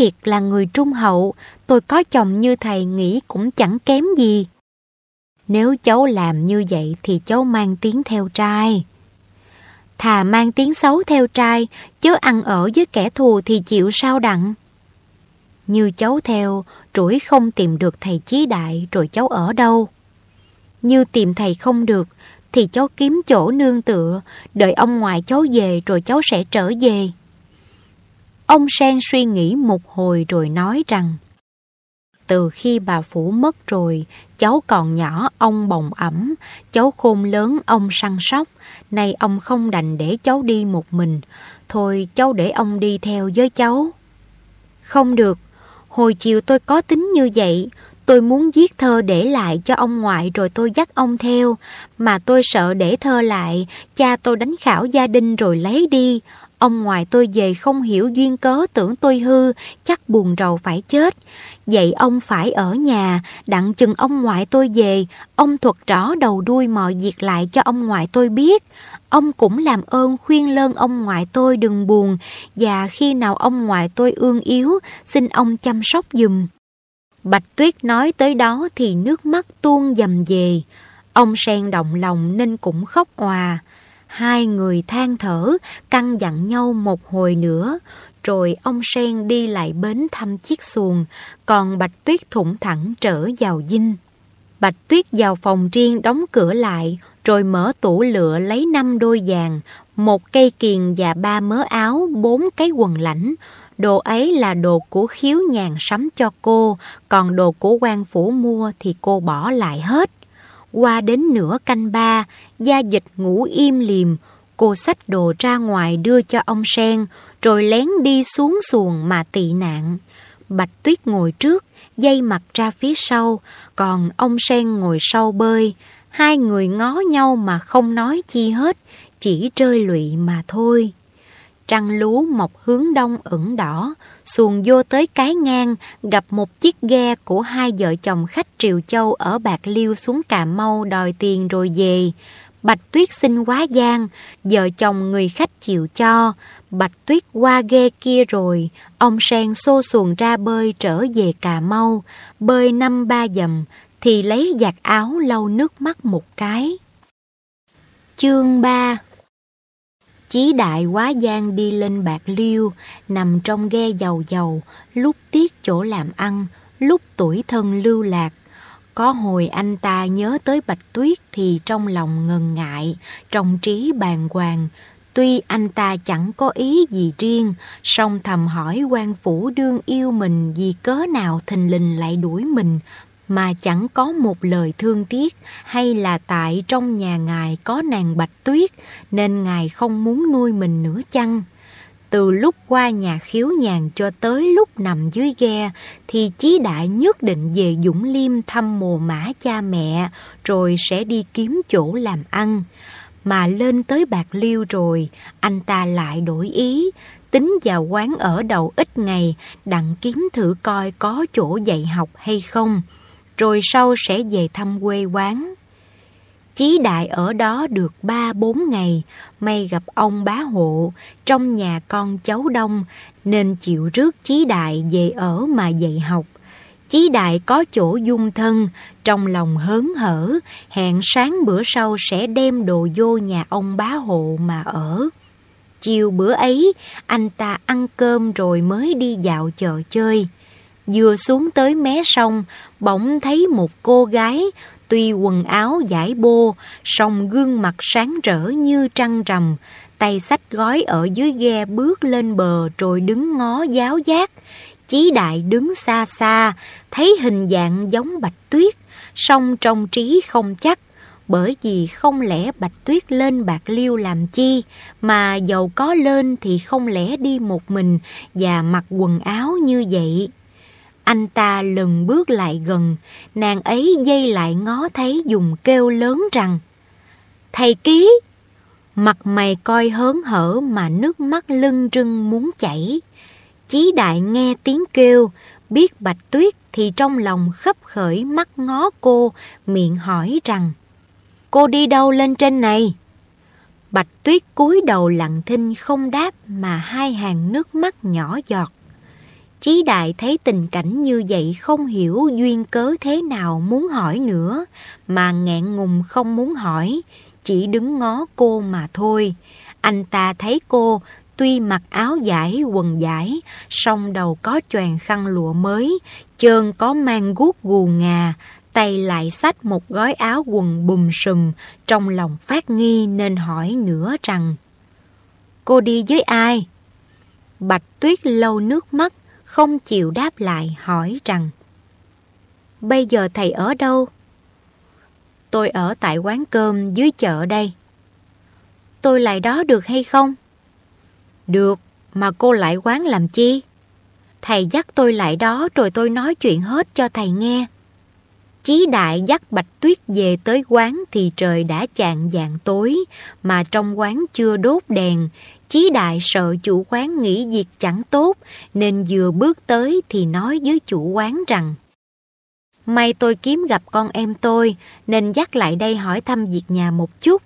thiệt là người trung hậu, tôi có chồng như thầy nghĩ cũng chẳng kém gì. Nếu cháu làm như vậy thì cháu mang tiếng theo trai. Thà mang tiếng xấu theo trai, chứ ăn ở với kẻ thù thì chịu sao đặng. Như cháu theo, rủi không tìm được thầy chí đại rồi cháu ở đâu. Như tìm thầy không được, thì cháu kiếm chỗ nương tựa, đợi ông ngoại cháu về rồi cháu sẽ trở về. Ông Sen suy nghĩ một hồi rồi nói rằng Từ khi bà Phủ mất rồi, cháu còn nhỏ ông bồng ẩm, cháu khôn lớn ông săn sóc, nay ông không đành để cháu đi một mình, thôi cháu để ông đi theo với cháu. Không được, hồi chiều tôi có tính như vậy, Tôi muốn viết thơ để lại cho ông ngoại rồi tôi dắt ông theo, mà tôi sợ để thơ lại, cha tôi đánh khảo gia đình rồi lấy đi. Ông ngoại tôi về không hiểu duyên cớ tưởng tôi hư, chắc buồn rầu phải chết. Vậy ông phải ở nhà, đặng chừng ông ngoại tôi về, ông thuật rõ đầu đuôi mọi việc lại cho ông ngoại tôi biết. Ông cũng làm ơn khuyên lơn ông ngoại tôi đừng buồn, và khi nào ông ngoại tôi ương yếu, xin ông chăm sóc dùm. Bạch Tuyết nói tới đó thì nước mắt tuôn dầm về. Ông Sen động lòng nên cũng khóc hòa Hai người than thở, căng dặn nhau một hồi nữa. Rồi ông Sen đi lại bến thăm chiếc xuồng, còn Bạch Tuyết thủng thẳng trở vào dinh. Bạch Tuyết vào phòng riêng đóng cửa lại, rồi mở tủ lựa lấy năm đôi vàng, một cây kiền và ba mớ áo, bốn cái quần lãnh, Đồ ấy là đồ của khiếu nhàn sắm cho cô, còn đồ của quan phủ mua thì cô bỏ lại hết. Qua đến nửa canh ba, gia dịch ngủ im liềm, cô xách đồ ra ngoài đưa cho ông Sen, rồi lén đi xuống xuồng mà tị nạn. Bạch Tuyết ngồi trước, dây mặt ra phía sau, còn ông Sen ngồi sau bơi. Hai người ngó nhau mà không nói chi hết, chỉ rơi lụy mà thôi. Trăng lú mọc hướng đông ửng đỏ, xuồng vô tới cái ngang, gặp một chiếc ghe của hai vợ chồng khách Triều Châu ở Bạc Liêu xuống Cà Mau đòi tiền rồi về. Bạch Tuyết xin quá gian, vợ chồng người khách chịu cho. Bạch Tuyết qua ghe kia rồi, ông Sen xô xuồng ra bơi trở về Cà Mau, bơi năm ba dầm, thì lấy giặt áo lau nước mắt một cái. Chương 3 Chí đại quá gian đi lên bạc liêu, nằm trong ghe giàu giàu, lúc tiếc chỗ làm ăn, lúc tuổi thân lưu lạc. Có hồi anh ta nhớ tới bạch tuyết thì trong lòng ngần ngại, trong trí bàng hoàng. Tuy anh ta chẳng có ý gì riêng, song thầm hỏi quan phủ đương yêu mình vì cớ nào thình lình lại đuổi mình, mà chẳng có một lời thương tiếc hay là tại trong nhà ngài có nàng bạch tuyết nên ngài không muốn nuôi mình nữa chăng? Từ lúc qua nhà khiếu nhàn cho tới lúc nằm dưới ghe thì Chí Đại nhất định về Dũng Liêm thăm mồ mã cha mẹ rồi sẽ đi kiếm chỗ làm ăn. Mà lên tới Bạc Liêu rồi, anh ta lại đổi ý, tính vào quán ở đầu ít ngày, đặng kiếm thử coi có chỗ dạy học hay không rồi sau sẽ về thăm quê quán. Chí đại ở đó được ba bốn ngày, may gặp ông bá hộ, trong nhà con cháu đông, nên chịu rước chí đại về ở mà dạy học. Chí đại có chỗ dung thân, trong lòng hớn hở, hẹn sáng bữa sau sẽ đem đồ vô nhà ông bá hộ mà ở. Chiều bữa ấy, anh ta ăn cơm rồi mới đi dạo chợ chơi. Vừa xuống tới mé sông, bỗng thấy một cô gái, tuy quần áo giải bô, song gương mặt sáng rỡ như trăng rằm, tay sách gói ở dưới ghe bước lên bờ rồi đứng ngó giáo giác. Chí đại đứng xa xa, thấy hình dạng giống bạch tuyết, song trong trí không chắc, bởi vì không lẽ bạch tuyết lên bạc liêu làm chi, mà dầu có lên thì không lẽ đi một mình và mặc quần áo như vậy. Anh ta lần bước lại gần, nàng ấy dây lại ngó thấy dùng kêu lớn rằng Thầy ký! Mặt mày coi hớn hở mà nước mắt lưng rưng muốn chảy. Chí đại nghe tiếng kêu, biết bạch tuyết thì trong lòng khấp khởi mắt ngó cô, miệng hỏi rằng Cô đi đâu lên trên này? Bạch tuyết cúi đầu lặng thinh không đáp mà hai hàng nước mắt nhỏ giọt. Chí đại thấy tình cảnh như vậy không hiểu duyên cớ thế nào muốn hỏi nữa, mà nghẹn ngùng không muốn hỏi, chỉ đứng ngó cô mà thôi. Anh ta thấy cô tuy mặc áo giải quần giải, song đầu có choàng khăn lụa mới, chân có mang guốc gù ngà, tay lại xách một gói áo quần bùm sùm, trong lòng phát nghi nên hỏi nữa rằng Cô đi với ai? Bạch Tuyết lâu nước mắt, không chịu đáp lại hỏi rằng Bây giờ thầy ở đâu? Tôi ở tại quán cơm dưới chợ đây. Tôi lại đó được hay không? Được, mà cô lại quán làm chi? Thầy dắt tôi lại đó rồi tôi nói chuyện hết cho thầy nghe. Chí đại dắt Bạch Tuyết về tới quán thì trời đã chạng dạng tối, mà trong quán chưa đốt đèn. Chí đại sợ chủ quán nghĩ việc chẳng tốt, nên vừa bước tới thì nói với chủ quán rằng May tôi kiếm gặp con em tôi, nên dắt lại đây hỏi thăm việc nhà một chút.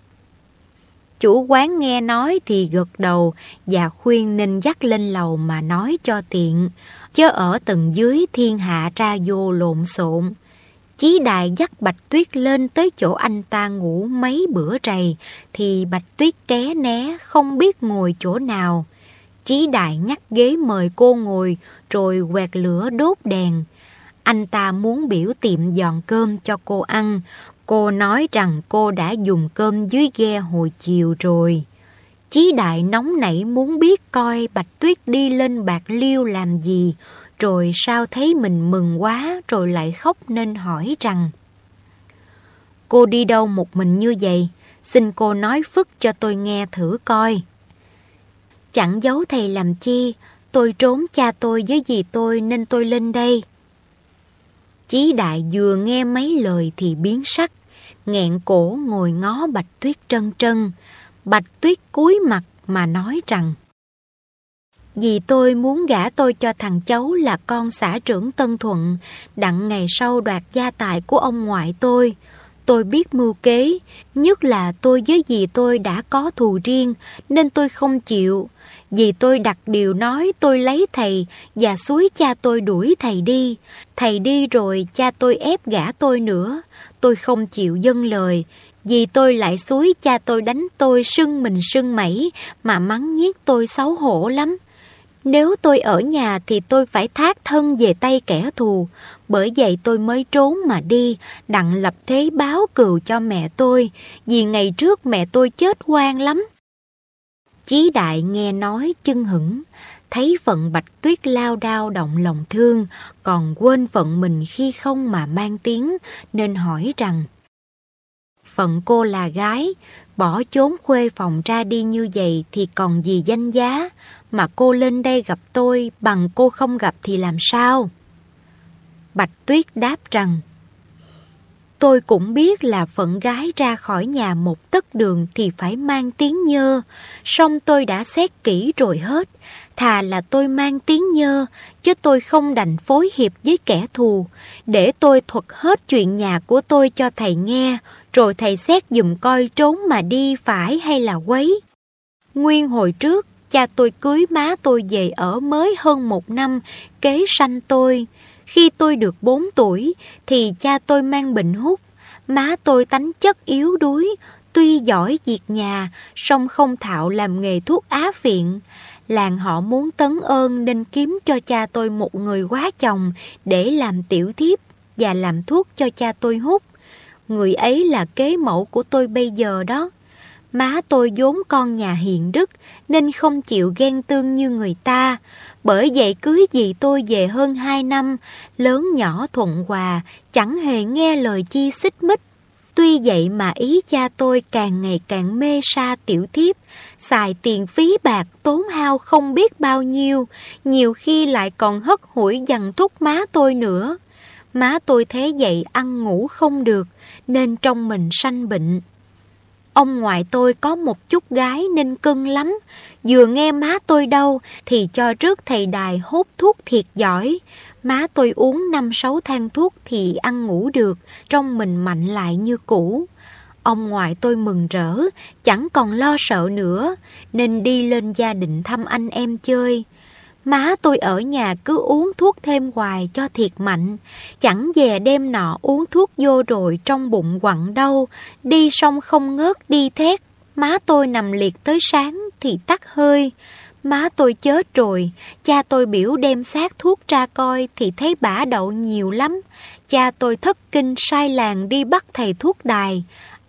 Chủ quán nghe nói thì gật đầu và khuyên nên dắt lên lầu mà nói cho tiện, chứ ở tầng dưới thiên hạ ra vô lộn xộn. Chí đại dắt Bạch Tuyết lên tới chỗ anh ta ngủ mấy bữa rày, thì Bạch Tuyết ké né không biết ngồi chỗ nào. Chí đại nhắc ghế mời cô ngồi, rồi quẹt lửa đốt đèn. Anh ta muốn biểu tiệm dọn cơm cho cô ăn. Cô nói rằng cô đã dùng cơm dưới ghe hồi chiều rồi. Chí đại nóng nảy muốn biết coi Bạch Tuyết đi lên bạc liêu làm gì, rồi sao thấy mình mừng quá rồi lại khóc nên hỏi rằng Cô đi đâu một mình như vậy? Xin cô nói phức cho tôi nghe thử coi. Chẳng giấu thầy làm chi, tôi trốn cha tôi với dì tôi nên tôi lên đây. Chí đại vừa nghe mấy lời thì biến sắc, nghẹn cổ ngồi ngó Bạch Tuyết trân trân. Bạch Tuyết cúi mặt mà nói rằng vì tôi muốn gả tôi cho thằng cháu là con xã trưởng Tân Thuận, đặng ngày sau đoạt gia tài của ông ngoại tôi. Tôi biết mưu kế, nhất là tôi với dì tôi đã có thù riêng, nên tôi không chịu. Vì tôi đặt điều nói tôi lấy thầy và suối cha tôi đuổi thầy đi. Thầy đi rồi cha tôi ép gả tôi nữa. Tôi không chịu dâng lời. Vì tôi lại suối cha tôi đánh tôi sưng mình sưng mẩy mà mắng nhiếc tôi xấu hổ lắm. Nếu tôi ở nhà thì tôi phải thác thân về tay kẻ thù, bởi vậy tôi mới trốn mà đi, đặng lập thế báo cừu cho mẹ tôi, vì ngày trước mẹ tôi chết oan lắm. Chí đại nghe nói chân hững, thấy phận bạch tuyết lao đao động lòng thương, còn quên phận mình khi không mà mang tiếng, nên hỏi rằng Phận cô là gái, bỏ trốn khuê phòng ra đi như vậy thì còn gì danh giá, mà cô lên đây gặp tôi bằng cô không gặp thì làm sao? Bạch Tuyết đáp rằng Tôi cũng biết là phận gái ra khỏi nhà một tấc đường thì phải mang tiếng nhơ, song tôi đã xét kỹ rồi hết, thà là tôi mang tiếng nhơ, chứ tôi không đành phối hiệp với kẻ thù, để tôi thuật hết chuyện nhà của tôi cho thầy nghe, rồi thầy xét dùm coi trốn mà đi phải hay là quấy. Nguyên hồi trước, cha tôi cưới má tôi về ở mới hơn một năm, kế sanh tôi. Khi tôi được 4 tuổi thì cha tôi mang bệnh hút. Má tôi tánh chất yếu đuối, tuy giỏi việc nhà, song không thạo làm nghề thuốc á viện. Làng họ muốn tấn ơn nên kiếm cho cha tôi một người quá chồng để làm tiểu thiếp và làm thuốc cho cha tôi hút. Người ấy là kế mẫu của tôi bây giờ đó. Má tôi vốn con nhà hiền đức nên không chịu ghen tương như người ta. Bởi vậy cưới dì tôi về hơn hai năm, lớn nhỏ thuận hòa, chẳng hề nghe lời chi xích mích. Tuy vậy mà ý cha tôi càng ngày càng mê sa tiểu thiếp, xài tiền phí bạc tốn hao không biết bao nhiêu, nhiều khi lại còn hất hủi dằn thúc má tôi nữa. Má tôi thế vậy ăn ngủ không được, nên trong mình sanh bệnh. Ông ngoại tôi có một chút gái nên cưng lắm, vừa nghe má tôi đau thì cho trước thầy đài hút thuốc thiệt giỏi. Má tôi uống năm sáu thang thuốc thì ăn ngủ được, trong mình mạnh lại như cũ. Ông ngoại tôi mừng rỡ, chẳng còn lo sợ nữa, nên đi lên gia đình thăm anh em chơi. Má tôi ở nhà cứ uống thuốc thêm hoài cho thiệt mạnh, chẳng về đêm nọ uống thuốc vô rồi trong bụng quặn đâu, đi xong không ngớt đi thét, má tôi nằm liệt tới sáng thì tắt hơi. Má tôi chết rồi, cha tôi biểu đem xác thuốc ra coi thì thấy bả đậu nhiều lắm. Cha tôi thất kinh sai làng đi bắt thầy thuốc đài.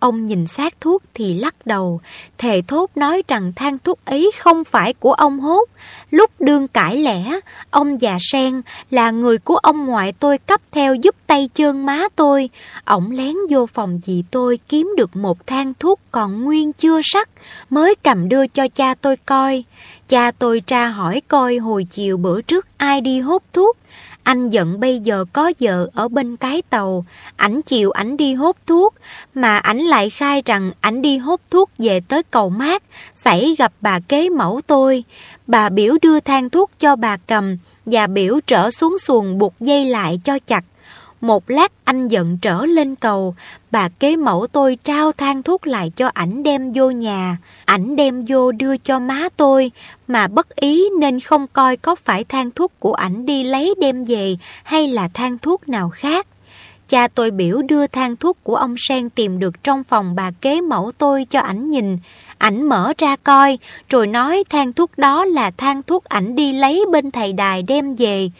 Ông nhìn xác thuốc thì lắc đầu, thề thốt nói rằng than thuốc ấy không phải của ông hốt. Lúc đương cãi lẽ, ông già sen là người của ông ngoại tôi cấp theo giúp tay chân má tôi. Ông lén vô phòng dì tôi kiếm được một than thuốc còn nguyên chưa sắc, mới cầm đưa cho cha tôi coi. Cha tôi tra hỏi coi hồi chiều bữa trước ai đi hút thuốc. Anh giận bây giờ có vợ ở bên cái tàu, ảnh chịu ảnh đi hút thuốc, mà ảnh lại khai rằng ảnh đi hút thuốc về tới cầu mát, xảy gặp bà kế mẫu tôi. Bà biểu đưa than thuốc cho bà cầm và biểu trở xuống xuồng buộc dây lại cho chặt. Một lát anh giận trở lên cầu, bà kế mẫu tôi trao than thuốc lại cho ảnh đem vô nhà. Ảnh đem vô đưa cho má tôi, mà bất ý nên không coi có phải than thuốc của ảnh đi lấy đem về hay là than thuốc nào khác. Cha tôi biểu đưa than thuốc của ông Sen tìm được trong phòng bà kế mẫu tôi cho ảnh nhìn. Ảnh mở ra coi, rồi nói than thuốc đó là than thuốc ảnh đi lấy bên thầy đài đem về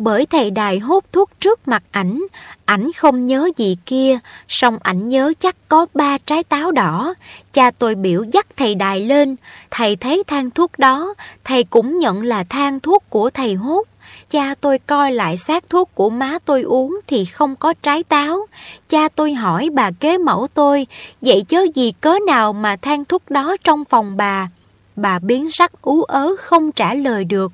bởi thầy đài hút thuốc trước mặt ảnh, ảnh không nhớ gì kia, song ảnh nhớ chắc có ba trái táo đỏ. Cha tôi biểu dắt thầy đài lên, thầy thấy than thuốc đó, thầy cũng nhận là than thuốc của thầy hút. Cha tôi coi lại xác thuốc của má tôi uống thì không có trái táo. Cha tôi hỏi bà kế mẫu tôi, vậy chớ gì cớ nào mà than thuốc đó trong phòng bà. Bà biến sắc ú ớ không trả lời được.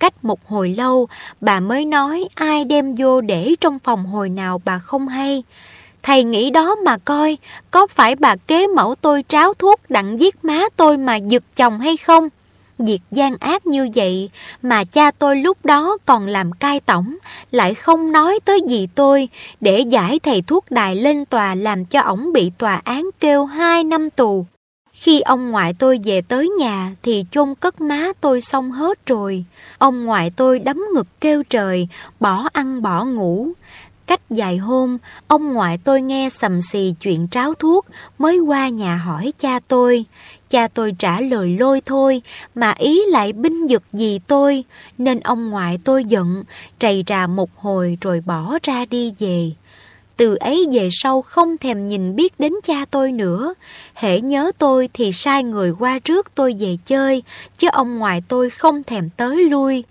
Cách một hồi lâu, bà mới nói ai đem vô để trong phòng hồi nào bà không hay. Thầy nghĩ đó mà coi, có phải bà kế mẫu tôi tráo thuốc đặng giết má tôi mà giật chồng hay không? Việc gian ác như vậy mà cha tôi lúc đó còn làm cai tổng, lại không nói tới gì tôi, để giải thầy thuốc đài lên tòa làm cho ổng bị tòa án kêu hai năm tù. Khi ông ngoại tôi về tới nhà thì chôn cất má tôi xong hết rồi. Ông ngoại tôi đấm ngực kêu trời, bỏ ăn bỏ ngủ. Cách vài hôm, ông ngoại tôi nghe sầm xì chuyện tráo thuốc mới qua nhà hỏi cha tôi. Cha tôi trả lời lôi thôi mà ý lại binh giật gì tôi nên ông ngoại tôi giận, trầy ra một hồi rồi bỏ ra đi về. Từ ấy về sau không thèm nhìn biết đến cha tôi nữa. Hễ nhớ tôi thì sai người qua trước tôi về chơi, chứ ông ngoại tôi không thèm tới lui.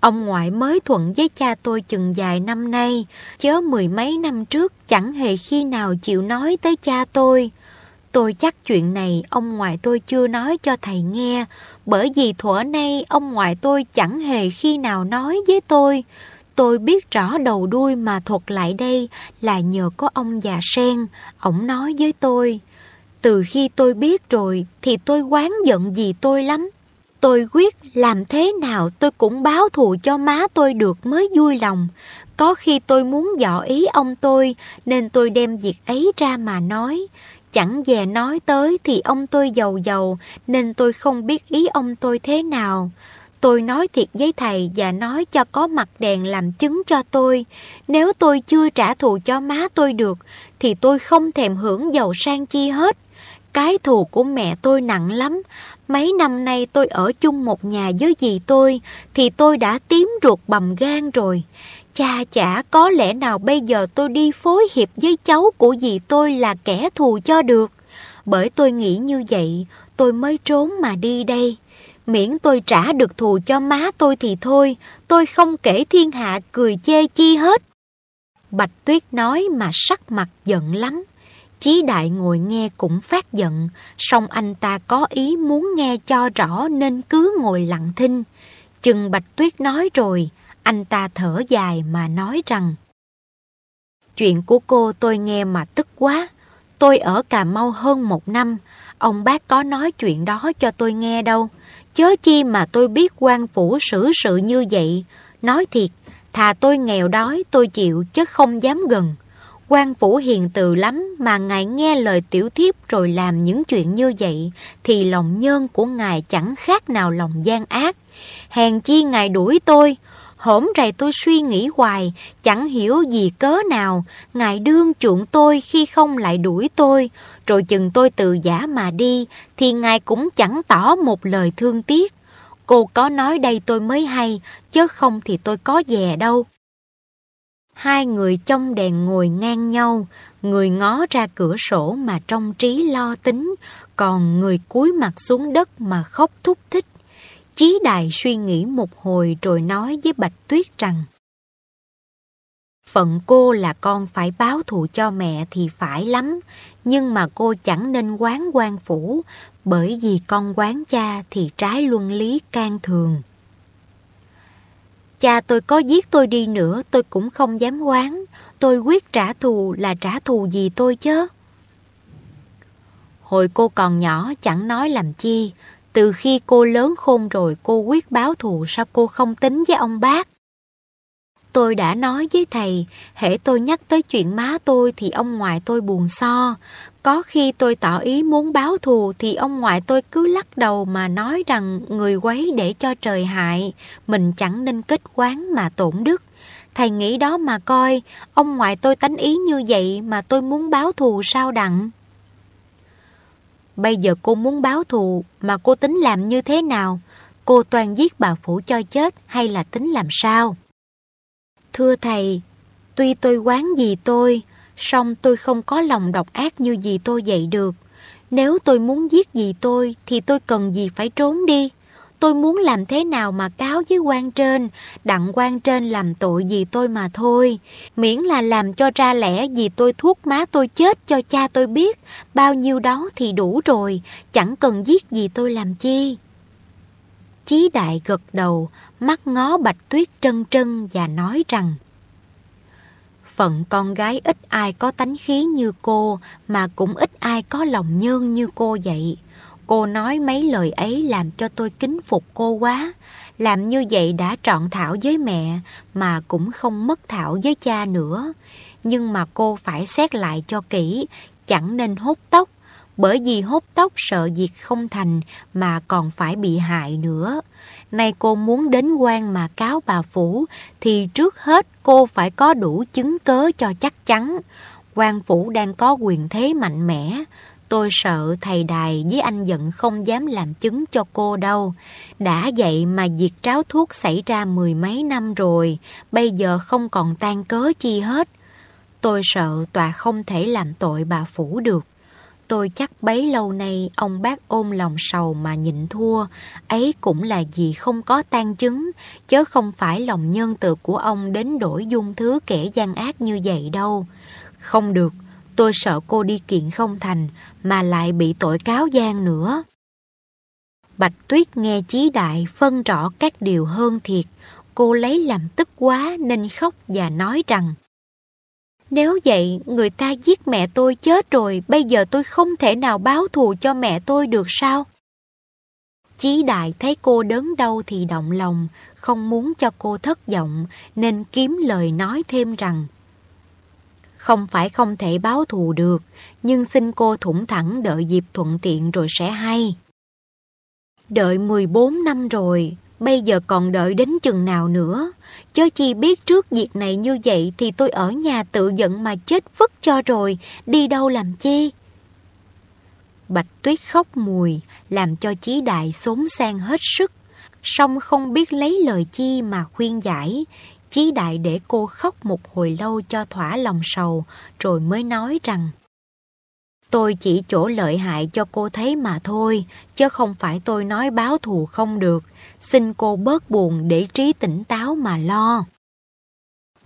Ông ngoại mới thuận với cha tôi chừng vài năm nay, chớ mười mấy năm trước chẳng hề khi nào chịu nói tới cha tôi. Tôi chắc chuyện này ông ngoại tôi chưa nói cho thầy nghe, bởi vì thuở nay ông ngoại tôi chẳng hề khi nào nói với tôi. Tôi biết rõ đầu đuôi mà thuật lại đây là nhờ có ông già sen, ổng nói với tôi. Từ khi tôi biết rồi thì tôi quán giận gì tôi lắm. Tôi quyết làm thế nào tôi cũng báo thù cho má tôi được mới vui lòng. Có khi tôi muốn dọ ý ông tôi nên tôi đem việc ấy ra mà nói. Chẳng về nói tới thì ông tôi giàu giàu nên tôi không biết ý ông tôi thế nào. Tôi nói thiệt với thầy và nói cho có mặt đèn làm chứng cho tôi. Nếu tôi chưa trả thù cho má tôi được, thì tôi không thèm hưởng giàu sang chi hết. Cái thù của mẹ tôi nặng lắm. Mấy năm nay tôi ở chung một nhà với dì tôi, thì tôi đã tím ruột bầm gan rồi. Cha chả có lẽ nào bây giờ tôi đi phối hiệp với cháu của dì tôi là kẻ thù cho được. Bởi tôi nghĩ như vậy, tôi mới trốn mà đi đây. Miễn tôi trả được thù cho má tôi thì thôi, tôi không kể thiên hạ cười chê chi hết. Bạch Tuyết nói mà sắc mặt giận lắm. Chí đại ngồi nghe cũng phát giận, song anh ta có ý muốn nghe cho rõ nên cứ ngồi lặng thinh. Chừng Bạch Tuyết nói rồi, anh ta thở dài mà nói rằng Chuyện của cô tôi nghe mà tức quá. Tôi ở Cà Mau hơn một năm, ông bác có nói chuyện đó cho tôi nghe đâu. Chớ chi mà tôi biết quan phủ xử sự như vậy. Nói thiệt, thà tôi nghèo đói tôi chịu chứ không dám gần. quan phủ hiền từ lắm mà ngài nghe lời tiểu thiếp rồi làm những chuyện như vậy, thì lòng nhân của ngài chẳng khác nào lòng gian ác. Hèn chi ngài đuổi tôi, hổm rày tôi suy nghĩ hoài, chẳng hiểu gì cớ nào, ngài đương chuộng tôi khi không lại đuổi tôi, rồi chừng tôi từ giả mà đi, thì ngài cũng chẳng tỏ một lời thương tiếc. Cô có nói đây tôi mới hay, chứ không thì tôi có dè đâu. Hai người trong đèn ngồi ngang nhau, người ngó ra cửa sổ mà trong trí lo tính, còn người cúi mặt xuống đất mà khóc thúc thích. Chí Đại suy nghĩ một hồi rồi nói với Bạch Tuyết rằng Phận cô là con phải báo thù cho mẹ thì phải lắm, nhưng mà cô chẳng nên quán quan phủ, bởi vì con quán cha thì trái luân lý can thường. Cha tôi có giết tôi đi nữa tôi cũng không dám quán, tôi quyết trả thù là trả thù gì tôi chứ. Hồi cô còn nhỏ chẳng nói làm chi, từ khi cô lớn khôn rồi cô quyết báo thù sao cô không tính với ông bác. Tôi đã nói với thầy, hễ tôi nhắc tới chuyện má tôi thì ông ngoại tôi buồn so. Có khi tôi tỏ ý muốn báo thù thì ông ngoại tôi cứ lắc đầu mà nói rằng người quấy để cho trời hại, mình chẳng nên kết quán mà tổn đức. Thầy nghĩ đó mà coi, ông ngoại tôi tánh ý như vậy mà tôi muốn báo thù sao đặng. Bây giờ cô muốn báo thù mà cô tính làm như thế nào? Cô toàn giết bà Phủ cho chết hay là tính làm sao? Thưa thầy, tuy tôi quán gì tôi, song tôi không có lòng độc ác như gì tôi dạy được. Nếu tôi muốn giết gì tôi thì tôi cần gì phải trốn đi. Tôi muốn làm thế nào mà cáo với quan trên, đặng quan trên làm tội gì tôi mà thôi. Miễn là làm cho ra lẽ gì tôi thuốc má tôi chết cho cha tôi biết, bao nhiêu đó thì đủ rồi, chẳng cần giết gì tôi làm chi. Chí đại gật đầu, mắt ngó bạch tuyết trân trân và nói rằng Phận con gái ít ai có tánh khí như cô, mà cũng ít ai có lòng nhơn như cô vậy. Cô nói mấy lời ấy làm cho tôi kính phục cô quá. Làm như vậy đã trọn thảo với mẹ, mà cũng không mất thảo với cha nữa. Nhưng mà cô phải xét lại cho kỹ, chẳng nên hốt tóc, bởi vì hốt tóc sợ việc không thành mà còn phải bị hại nữa. Nay cô muốn đến quan mà cáo bà Phủ, thì trước hết cô phải có đủ chứng cớ cho chắc chắn. quan Phủ đang có quyền thế mạnh mẽ, Tôi sợ thầy đài với anh giận không dám làm chứng cho cô đâu. Đã vậy mà việc tráo thuốc xảy ra mười mấy năm rồi, bây giờ không còn tan cớ chi hết. Tôi sợ tòa không thể làm tội bà Phủ được. Tôi chắc bấy lâu nay ông bác ôm lòng sầu mà nhịn thua, ấy cũng là vì không có tan chứng, chứ không phải lòng nhân từ của ông đến đổi dung thứ kẻ gian ác như vậy đâu. Không được, Tôi sợ cô đi kiện không thành, mà lại bị tội cáo gian nữa. Bạch Tuyết nghe Chí Đại phân rõ các điều hơn thiệt, cô lấy làm tức quá nên khóc và nói rằng Nếu vậy, người ta giết mẹ tôi chết rồi, bây giờ tôi không thể nào báo thù cho mẹ tôi được sao? Chí Đại thấy cô đớn đau thì động lòng, không muốn cho cô thất vọng, nên kiếm lời nói thêm rằng không phải không thể báo thù được, nhưng xin cô thủng thẳng đợi dịp thuận tiện rồi sẽ hay. Đợi 14 năm rồi, bây giờ còn đợi đến chừng nào nữa. Chớ chi biết trước việc này như vậy thì tôi ở nhà tự giận mà chết vứt cho rồi, đi đâu làm chi. Bạch tuyết khóc mùi, làm cho chí đại xốn sang hết sức. Song không biết lấy lời chi mà khuyên giải, Chí đại để cô khóc một hồi lâu cho thỏa lòng sầu, rồi mới nói rằng Tôi chỉ chỗ lợi hại cho cô thấy mà thôi, chứ không phải tôi nói báo thù không được. Xin cô bớt buồn để trí tỉnh táo mà lo.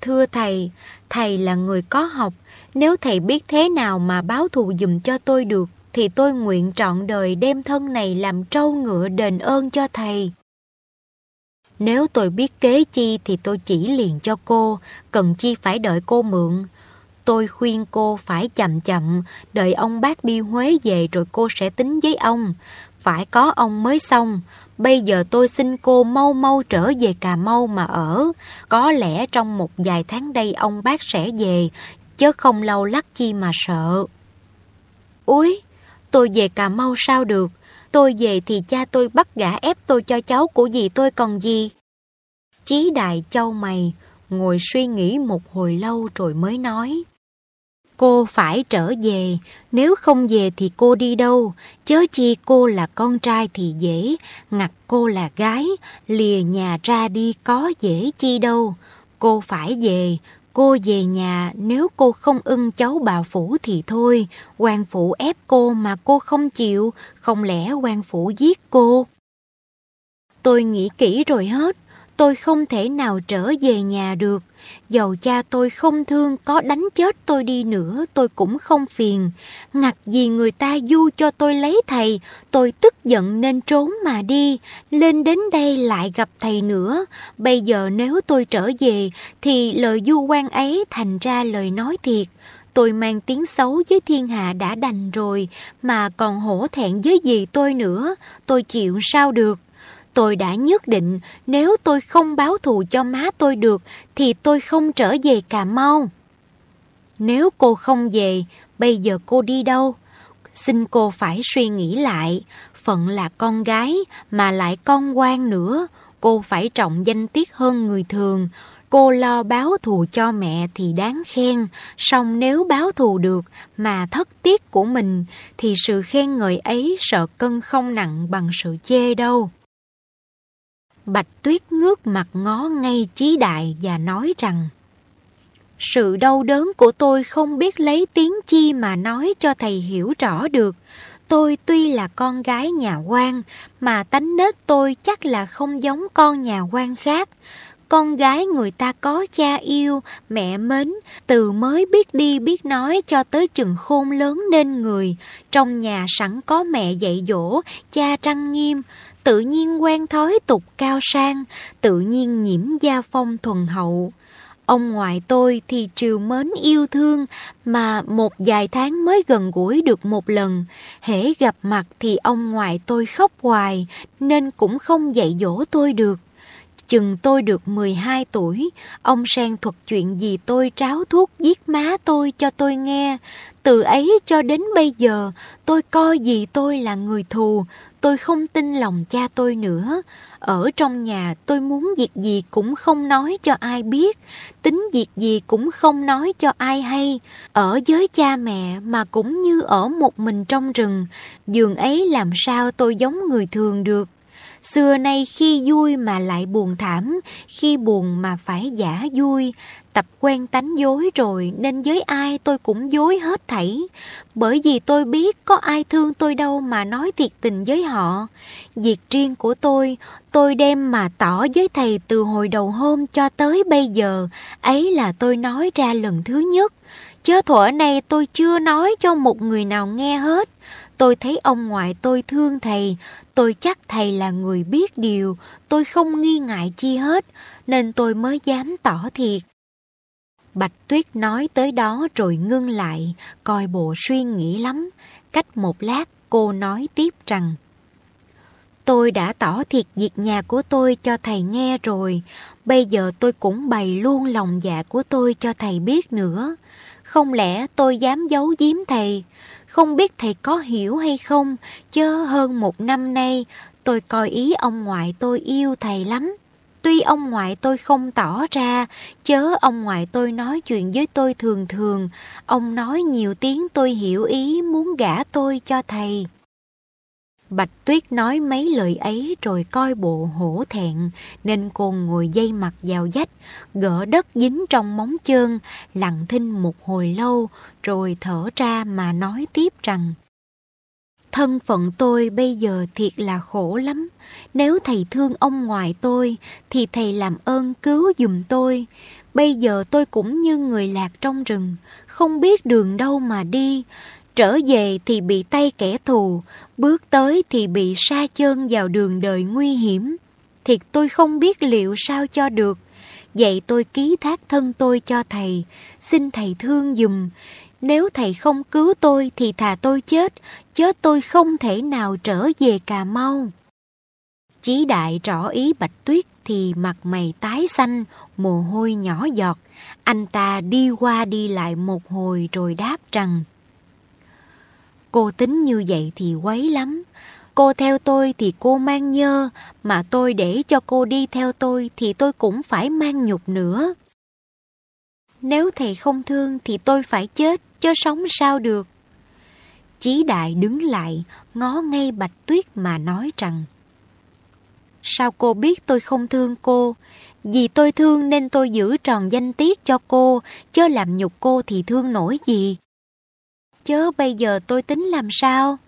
Thưa thầy, thầy là người có học. Nếu thầy biết thế nào mà báo thù dùm cho tôi được, thì tôi nguyện trọn đời đem thân này làm trâu ngựa đền ơn cho thầy. Nếu tôi biết kế chi thì tôi chỉ liền cho cô, cần chi phải đợi cô mượn. Tôi khuyên cô phải chậm chậm, đợi ông bác đi Huế về rồi cô sẽ tính với ông. Phải có ông mới xong. Bây giờ tôi xin cô mau mau trở về Cà Mau mà ở. Có lẽ trong một vài tháng đây ông bác sẽ về, chứ không lâu lắc chi mà sợ. Úi, tôi về Cà Mau sao được, tôi về thì cha tôi bắt gã ép tôi cho cháu của dì tôi còn gì. Chí đại châu mày, ngồi suy nghĩ một hồi lâu rồi mới nói. Cô phải trở về, nếu không về thì cô đi đâu, chớ chi cô là con trai thì dễ, ngặt cô là gái, lìa nhà ra đi có dễ chi đâu. Cô phải về, cô về nhà, nếu cô không ưng cháu bà Phủ thì thôi, quan Phủ ép cô mà cô không chịu, không lẽ quan Phủ giết cô? Tôi nghĩ kỹ rồi hết, tôi không thể nào trở về nhà được. Dầu cha tôi không thương có đánh chết tôi đi nữa tôi cũng không phiền. Ngặt vì người ta du cho tôi lấy thầy, tôi tức giận nên trốn mà đi. Lên đến đây lại gặp thầy nữa. Bây giờ nếu tôi trở về thì lời du quan ấy thành ra lời nói thiệt. Tôi mang tiếng xấu với thiên hạ đã đành rồi, mà còn hổ thẹn với gì tôi nữa, tôi chịu sao được. Tôi đã nhất định nếu tôi không báo thù cho má tôi được thì tôi không trở về Cà Mau. Nếu cô không về, bây giờ cô đi đâu? Xin cô phải suy nghĩ lại, phận là con gái mà lại con quan nữa, cô phải trọng danh tiết hơn người thường. Cô lo báo thù cho mẹ thì đáng khen, song nếu báo thù được mà thất tiết của mình thì sự khen ngợi ấy sợ cân không nặng bằng sự chê đâu. Bạch Tuyết ngước mặt ngó ngay Chí Đại và nói rằng Sự đau đớn của tôi không biết lấy tiếng chi mà nói cho thầy hiểu rõ được. Tôi tuy là con gái nhà quan, mà tánh nết tôi chắc là không giống con nhà quan khác. Con gái người ta có cha yêu, mẹ mến, từ mới biết đi biết nói cho tới chừng khôn lớn nên người. Trong nhà sẵn có mẹ dạy dỗ, cha trăng nghiêm, tự nhiên quen thói tục cao sang, tự nhiên nhiễm gia phong thuần hậu. Ông ngoại tôi thì triều mến yêu thương mà một vài tháng mới gần gũi được một lần. Hễ gặp mặt thì ông ngoại tôi khóc hoài nên cũng không dạy dỗ tôi được. Chừng tôi được 12 tuổi, ông sen thuật chuyện gì tôi tráo thuốc giết má tôi cho tôi nghe. Từ ấy cho đến bây giờ, tôi coi gì tôi là người thù, tôi không tin lòng cha tôi nữa. Ở trong nhà tôi muốn việc gì cũng không nói cho ai biết, tính việc gì cũng không nói cho ai hay. Ở với cha mẹ mà cũng như ở một mình trong rừng, giường ấy làm sao tôi giống người thường được. Xưa nay khi vui mà lại buồn thảm, khi buồn mà phải giả vui, tập quen tánh dối rồi nên với ai tôi cũng dối hết thảy. Bởi vì tôi biết có ai thương tôi đâu mà nói thiệt tình với họ. Việc riêng của tôi, tôi đem mà tỏ với thầy từ hồi đầu hôm cho tới bây giờ, ấy là tôi nói ra lần thứ nhất. Chớ thuở này tôi chưa nói cho một người nào nghe hết. Tôi thấy ông ngoại tôi thương thầy, tôi chắc thầy là người biết điều, tôi không nghi ngại chi hết, nên tôi mới dám tỏ thiệt. Bạch Tuyết nói tới đó rồi ngưng lại, coi bộ suy nghĩ lắm. Cách một lát cô nói tiếp rằng Tôi đã tỏ thiệt việc nhà của tôi cho thầy nghe rồi, bây giờ tôi cũng bày luôn lòng dạ của tôi cho thầy biết nữa. Không lẽ tôi dám giấu giếm thầy? Không biết thầy có hiểu hay không, chứ hơn một năm nay tôi coi ý ông ngoại tôi yêu thầy lắm. Tuy ông ngoại tôi không tỏ ra, chớ ông ngoại tôi nói chuyện với tôi thường thường, ông nói nhiều tiếng tôi hiểu ý muốn gả tôi cho thầy. Bạch Tuyết nói mấy lời ấy rồi coi bộ hổ thẹn, nên cô ngồi dây mặt vào dách, gỡ đất dính trong móng chân, lặng thinh một hồi lâu, rồi thở ra mà nói tiếp rằng Thân phận tôi bây giờ thiệt là khổ lắm. Nếu thầy thương ông ngoại tôi, thì thầy làm ơn cứu dùm tôi. Bây giờ tôi cũng như người lạc trong rừng, không biết đường đâu mà đi. Trở về thì bị tay kẻ thù, bước tới thì bị sa chân vào đường đời nguy hiểm. Thiệt tôi không biết liệu sao cho được. Vậy tôi ký thác thân tôi cho thầy, xin thầy thương dùm. Nếu thầy không cứu tôi thì thà tôi chết, chứ tôi không thể nào trở về Cà Mau. Chí đại rõ ý Bạch Tuyết thì mặt mày tái xanh, mồ hôi nhỏ giọt. Anh ta đi qua đi lại một hồi rồi đáp rằng Cô tính như vậy thì quấy lắm. Cô theo tôi thì cô mang nhơ, mà tôi để cho cô đi theo tôi thì tôi cũng phải mang nhục nữa. Nếu thầy không thương thì tôi phải chết, chứ sống sao được. Chí đại đứng lại, ngó ngay bạch tuyết mà nói rằng Sao cô biết tôi không thương cô? Vì tôi thương nên tôi giữ tròn danh tiết cho cô, chứ làm nhục cô thì thương nổi gì. Chớ bây giờ tôi tính làm sao?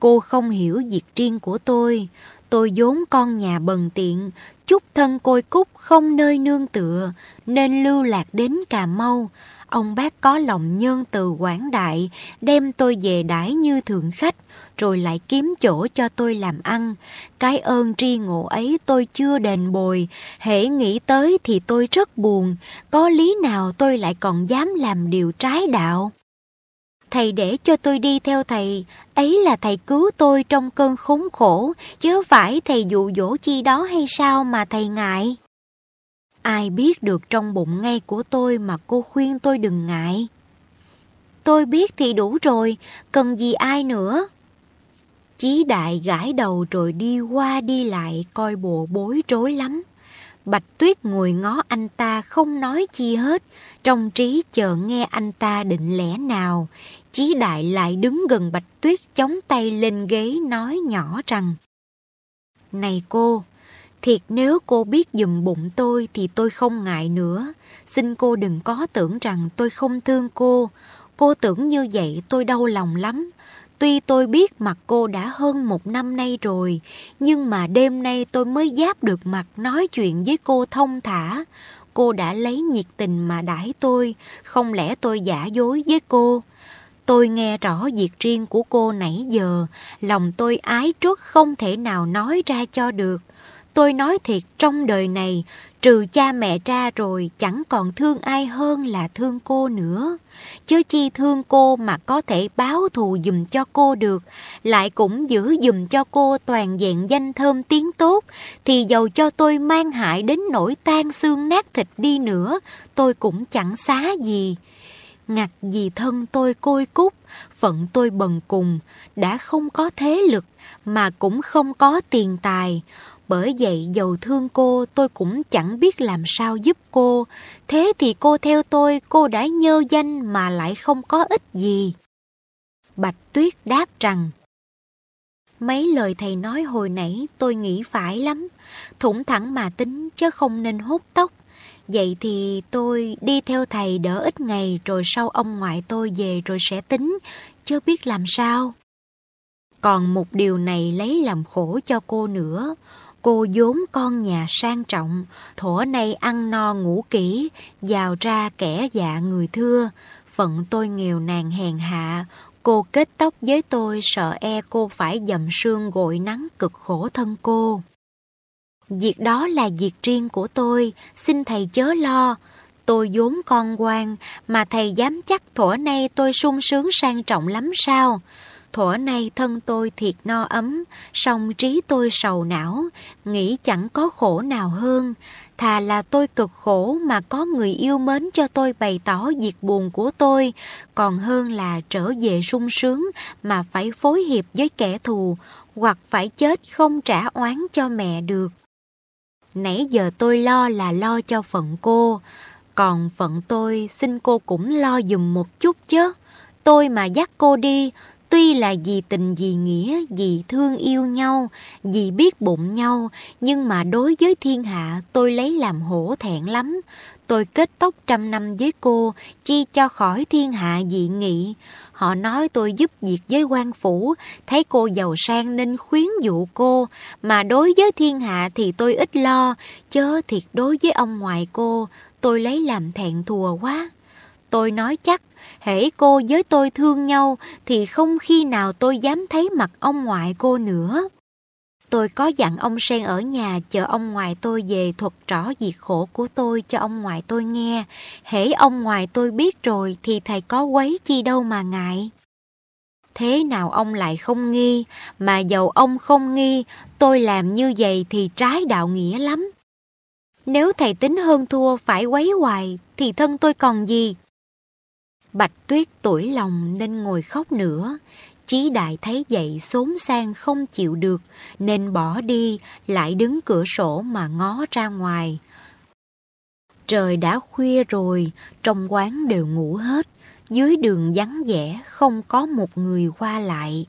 Cô không hiểu việc riêng của tôi. Tôi vốn con nhà bần tiện, chút thân côi cúc không nơi nương tựa, nên lưu lạc đến Cà Mau. Ông bác có lòng nhân từ quảng đại, đem tôi về đãi như thượng khách, rồi lại kiếm chỗ cho tôi làm ăn. Cái ơn tri ngộ ấy tôi chưa đền bồi, hễ nghĩ tới thì tôi rất buồn, có lý nào tôi lại còn dám làm điều trái đạo. Thầy để cho tôi đi theo thầy, ấy là thầy cứu tôi trong cơn khốn khổ, chứ phải thầy dụ dỗ chi đó hay sao mà thầy ngại. Ai biết được trong bụng ngay của tôi mà cô khuyên tôi đừng ngại. Tôi biết thì đủ rồi, cần gì ai nữa. Chí đại gãi đầu rồi đi qua đi lại coi bộ bối rối lắm. Bạch Tuyết ngồi ngó anh ta không nói chi hết, trong trí chờ nghe anh ta định lẽ nào. Chí đại lại đứng gần Bạch Tuyết chống tay lên ghế nói nhỏ rằng Này cô, thiệt nếu cô biết dùm bụng tôi thì tôi không ngại nữa. Xin cô đừng có tưởng rằng tôi không thương cô. Cô tưởng như vậy tôi đau lòng lắm. Tuy tôi biết mặt cô đã hơn một năm nay rồi, nhưng mà đêm nay tôi mới giáp được mặt nói chuyện với cô thông thả. Cô đã lấy nhiệt tình mà đãi tôi, không lẽ tôi giả dối với cô? Tôi nghe rõ việc riêng của cô nãy giờ, lòng tôi ái truất không thể nào nói ra cho được. Tôi nói thiệt trong đời này, trừ cha mẹ ra rồi chẳng còn thương ai hơn là thương cô nữa. Chứ chi thương cô mà có thể báo thù dùm cho cô được, lại cũng giữ dùm cho cô toàn diện danh thơm tiếng tốt, thì dầu cho tôi mang hại đến nỗi tan xương nát thịt đi nữa, tôi cũng chẳng xá gì. Ngặt vì thân tôi côi cút, phận tôi bần cùng, đã không có thế lực, mà cũng không có tiền tài, bởi vậy dầu thương cô tôi cũng chẳng biết làm sao giúp cô. Thế thì cô theo tôi cô đã nhơ danh mà lại không có ích gì. Bạch Tuyết đáp rằng Mấy lời thầy nói hồi nãy tôi nghĩ phải lắm. Thủng thẳng mà tính chứ không nên hút tóc. Vậy thì tôi đi theo thầy đỡ ít ngày rồi sau ông ngoại tôi về rồi sẽ tính, chứ biết làm sao. Còn một điều này lấy làm khổ cho cô nữa. Cô vốn con nhà sang trọng, thổ nay ăn no ngủ kỹ, giàu ra kẻ dạ người thưa. Phận tôi nghèo nàn hèn hạ, cô kết tóc với tôi sợ e cô phải dầm sương gội nắng cực khổ thân cô. Việc đó là việc riêng của tôi, xin thầy chớ lo. Tôi vốn con quan, mà thầy dám chắc thổ nay tôi sung sướng sang trọng lắm sao? Thuở nay thân tôi thiệt no ấm, song trí tôi sầu não, nghĩ chẳng có khổ nào hơn. Thà là tôi cực khổ mà có người yêu mến cho tôi bày tỏ việc buồn của tôi, còn hơn là trở về sung sướng mà phải phối hiệp với kẻ thù, hoặc phải chết không trả oán cho mẹ được. Nãy giờ tôi lo là lo cho phận cô, còn phận tôi xin cô cũng lo dùm một chút chứ. Tôi mà dắt cô đi, Tuy là vì tình vì nghĩa, vì thương yêu nhau, vì biết bụng nhau, nhưng mà đối với thiên hạ tôi lấy làm hổ thẹn lắm. Tôi kết tóc trăm năm với cô, chi cho khỏi thiên hạ dị nghị. Họ nói tôi giúp việc với quan phủ, thấy cô giàu sang nên khuyến dụ cô, mà đối với thiên hạ thì tôi ít lo, chớ thiệt đối với ông ngoại cô, tôi lấy làm thẹn thùa quá. Tôi nói chắc hễ cô với tôi thương nhau thì không khi nào tôi dám thấy mặt ông ngoại cô nữa. Tôi có dặn ông Sen ở nhà chờ ông ngoại tôi về thuật rõ việc khổ của tôi cho ông ngoại tôi nghe. Hễ ông ngoại tôi biết rồi thì thầy có quấy chi đâu mà ngại. Thế nào ông lại không nghi, mà dầu ông không nghi, tôi làm như vậy thì trái đạo nghĩa lắm. Nếu thầy tính hơn thua phải quấy hoài, thì thân tôi còn gì? Bạch Tuyết tuổi lòng nên ngồi khóc nữa. Chí đại thấy vậy xốn sang không chịu được, nên bỏ đi, lại đứng cửa sổ mà ngó ra ngoài. Trời đã khuya rồi, trong quán đều ngủ hết, dưới đường vắng vẻ không có một người qua lại.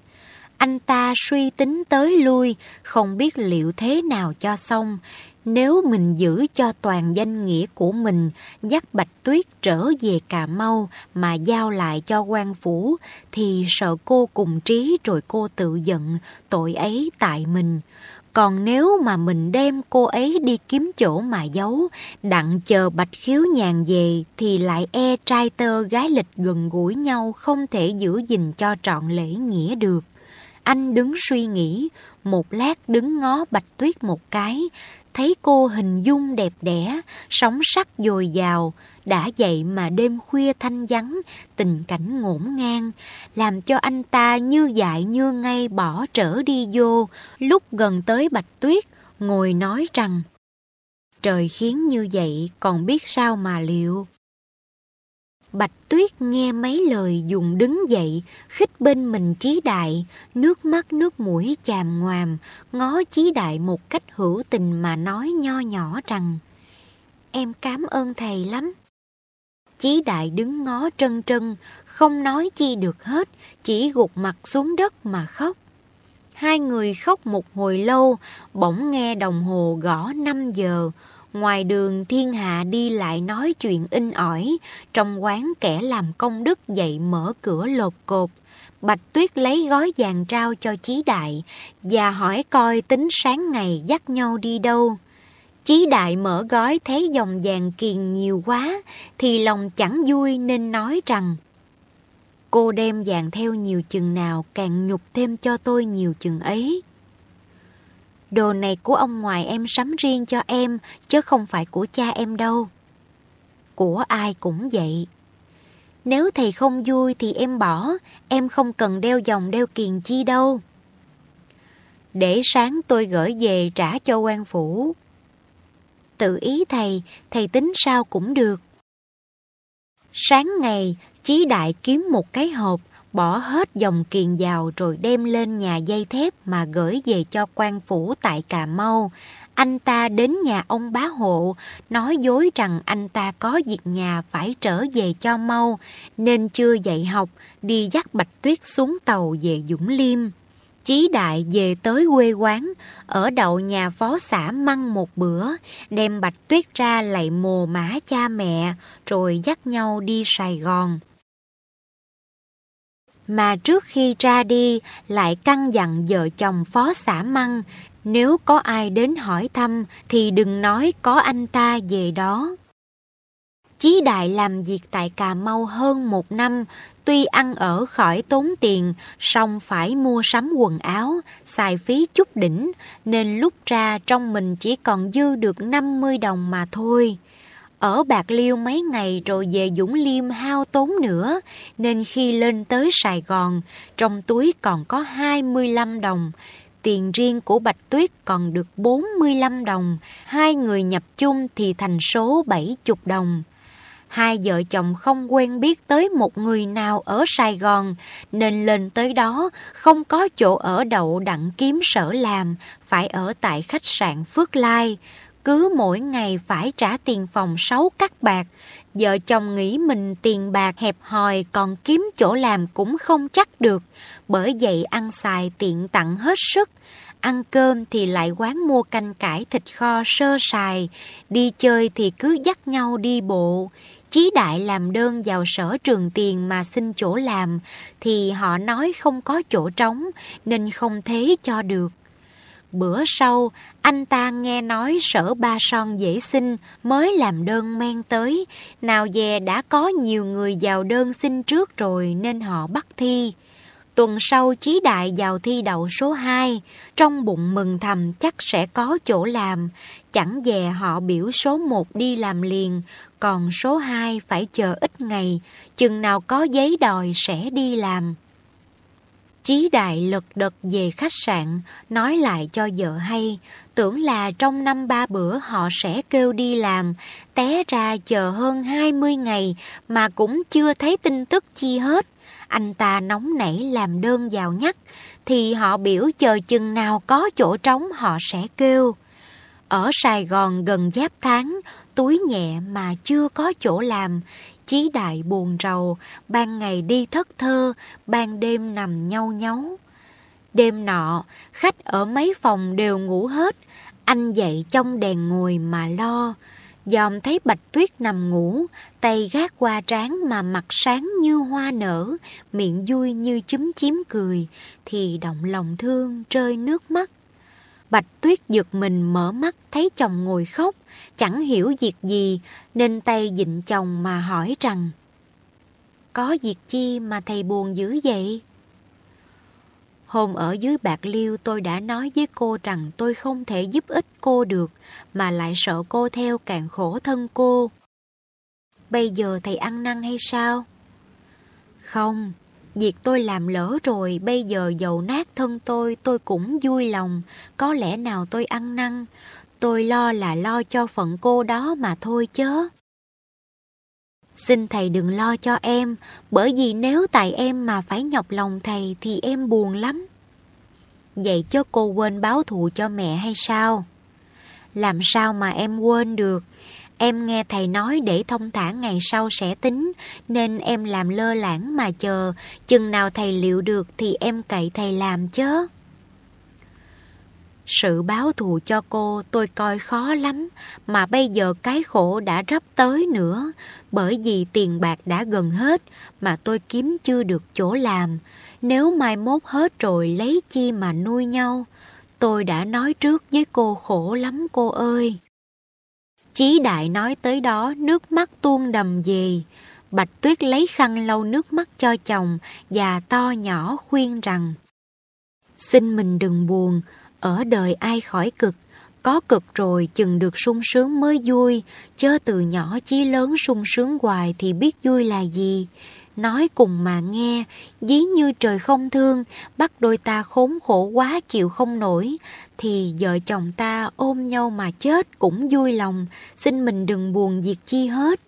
Anh ta suy tính tới lui, không biết liệu thế nào cho xong, nếu mình giữ cho toàn danh nghĩa của mình, dắt Bạch Tuyết trở về Cà Mau mà giao lại cho quan phủ, thì sợ cô cùng trí rồi cô tự giận, tội ấy tại mình. Còn nếu mà mình đem cô ấy đi kiếm chỗ mà giấu, đặng chờ bạch khiếu nhàn về, thì lại e trai tơ gái lịch gần gũi nhau không thể giữ gìn cho trọn lễ nghĩa được. Anh đứng suy nghĩ, một lát đứng ngó bạch tuyết một cái, thấy cô hình dung đẹp đẽ, sóng sắc dồi dào, đã vậy mà đêm khuya thanh vắng, tình cảnh ngổn ngang, làm cho anh ta như dại như ngay bỏ trở đi vô, lúc gần tới Bạch Tuyết, ngồi nói rằng Trời khiến như vậy còn biết sao mà liệu. Bạch Tuyết nghe mấy lời dùng đứng dậy, khích bên mình Chí Đại, nước mắt nước mũi chàm ngoàm, ngó Chí Đại một cách hữu tình mà nói nho nhỏ rằng Em cảm ơn thầy lắm. Chí Đại đứng ngó trân trân, không nói chi được hết, chỉ gục mặt xuống đất mà khóc. Hai người khóc một hồi lâu, bỗng nghe đồng hồ gõ 5 giờ, Ngoài đường thiên hạ đi lại nói chuyện in ỏi, trong quán kẻ làm công đức dậy mở cửa lột cột. Bạch Tuyết lấy gói vàng trao cho Chí Đại và hỏi coi tính sáng ngày dắt nhau đi đâu. Chí Đại mở gói thấy dòng vàng kiền nhiều quá thì lòng chẳng vui nên nói rằng Cô đem vàng theo nhiều chừng nào càng nhục thêm cho tôi nhiều chừng ấy. Đồ này của ông ngoài em sắm riêng cho em, chứ không phải của cha em đâu. Của ai cũng vậy. Nếu thầy không vui thì em bỏ, em không cần đeo dòng đeo kiền chi đâu. Để sáng tôi gửi về trả cho quan phủ. Tự ý thầy, thầy tính sao cũng được. Sáng ngày, Chí Đại kiếm một cái hộp, bỏ hết dòng kiền vào rồi đem lên nhà dây thép mà gửi về cho quan phủ tại Cà Mau. Anh ta đến nhà ông bá hộ, nói dối rằng anh ta có việc nhà phải trở về cho mau, nên chưa dạy học, đi dắt Bạch Tuyết xuống tàu về Dũng Liêm. Chí đại về tới quê quán, ở đậu nhà phó xã măng một bữa, đem Bạch Tuyết ra lạy mồ mã cha mẹ, rồi dắt nhau đi Sài Gòn mà trước khi ra đi lại căn dặn vợ chồng phó xã Măng, nếu có ai đến hỏi thăm thì đừng nói có anh ta về đó. Chí Đại làm việc tại Cà Mau hơn một năm, tuy ăn ở khỏi tốn tiền, song phải mua sắm quần áo, xài phí chút đỉnh, nên lúc ra trong mình chỉ còn dư được 50 đồng mà thôi. Ở Bạc Liêu mấy ngày rồi về Dũng Liêm hao tốn nữa, nên khi lên tới Sài Gòn, trong túi còn có 25 đồng. Tiền riêng của Bạch Tuyết còn được 45 đồng, hai người nhập chung thì thành số 70 đồng. Hai vợ chồng không quen biết tới một người nào ở Sài Gòn, nên lên tới đó không có chỗ ở đậu đặng kiếm sở làm, phải ở tại khách sạn Phước Lai cứ mỗi ngày phải trả tiền phòng 6 cắt bạc. Vợ chồng nghĩ mình tiền bạc hẹp hòi, còn kiếm chỗ làm cũng không chắc được. Bởi vậy ăn xài tiện tặng hết sức. Ăn cơm thì lại quán mua canh cải thịt kho sơ sài. Đi chơi thì cứ dắt nhau đi bộ. Chí đại làm đơn vào sở trường tiền mà xin chỗ làm, thì họ nói không có chỗ trống, nên không thế cho được. Bữa sau, anh ta nghe nói sở ba son dễ xin mới làm đơn men tới. Nào về đã có nhiều người vào đơn xin trước rồi nên họ bắt thi. Tuần sau Chí Đại vào thi đậu số 2, trong bụng mừng thầm chắc sẽ có chỗ làm, chẳng về họ biểu số 1 đi làm liền, còn số 2 phải chờ ít ngày, chừng nào có giấy đòi sẽ đi làm. Chí đại lật đật về khách sạn, nói lại cho vợ hay, tưởng là trong năm ba bữa họ sẽ kêu đi làm, té ra chờ hơn 20 ngày mà cũng chưa thấy tin tức chi hết. Anh ta nóng nảy làm đơn vào nhắc, thì họ biểu chờ chừng nào có chỗ trống họ sẽ kêu. Ở Sài Gòn gần giáp tháng, túi nhẹ mà chưa có chỗ làm, Chí đại buồn rầu, ban ngày đi thất thơ, ban đêm nằm nhau nhấu. Đêm nọ, khách ở mấy phòng đều ngủ hết, anh dậy trong đèn ngồi mà lo. Dòm thấy bạch tuyết nằm ngủ, tay gác qua trán mà mặt sáng như hoa nở, miệng vui như chúm chím cười, thì động lòng thương rơi nước mắt. Bạch tuyết giật mình mở mắt thấy chồng ngồi khóc, chẳng hiểu việc gì nên tay dịnh chồng mà hỏi rằng Có việc chi mà thầy buồn dữ vậy? Hôm ở dưới Bạc Liêu tôi đã nói với cô rằng tôi không thể giúp ích cô được mà lại sợ cô theo càng khổ thân cô. Bây giờ thầy ăn năn hay sao? Không, việc tôi làm lỡ rồi, bây giờ dầu nát thân tôi, tôi cũng vui lòng. Có lẽ nào tôi ăn năn, tôi lo là lo cho phận cô đó mà thôi chớ. Xin thầy đừng lo cho em, bởi vì nếu tại em mà phải nhọc lòng thầy thì em buồn lắm. Vậy cho cô quên báo thù cho mẹ hay sao? Làm sao mà em quên được? Em nghe thầy nói để thông thả ngày sau sẽ tính, nên em làm lơ lãng mà chờ, chừng nào thầy liệu được thì em cậy thầy làm chớ. Sự báo thù cho cô tôi coi khó lắm, mà bây giờ cái khổ đã rắp tới nữa, bởi vì tiền bạc đã gần hết mà tôi kiếm chưa được chỗ làm. Nếu mai mốt hết rồi lấy chi mà nuôi nhau, tôi đã nói trước với cô khổ lắm cô ơi. Chí đại nói tới đó nước mắt tuôn đầm về. Bạch tuyết lấy khăn lau nước mắt cho chồng và to nhỏ khuyên rằng Xin mình đừng buồn, ở đời ai khỏi cực, có cực rồi chừng được sung sướng mới vui, chớ từ nhỏ chí lớn sung sướng hoài thì biết vui là gì. Nói cùng mà nghe, dí như trời không thương, bắt đôi ta khốn khổ quá chịu không nổi, thì vợ chồng ta ôm nhau mà chết cũng vui lòng, xin mình đừng buồn việc chi hết.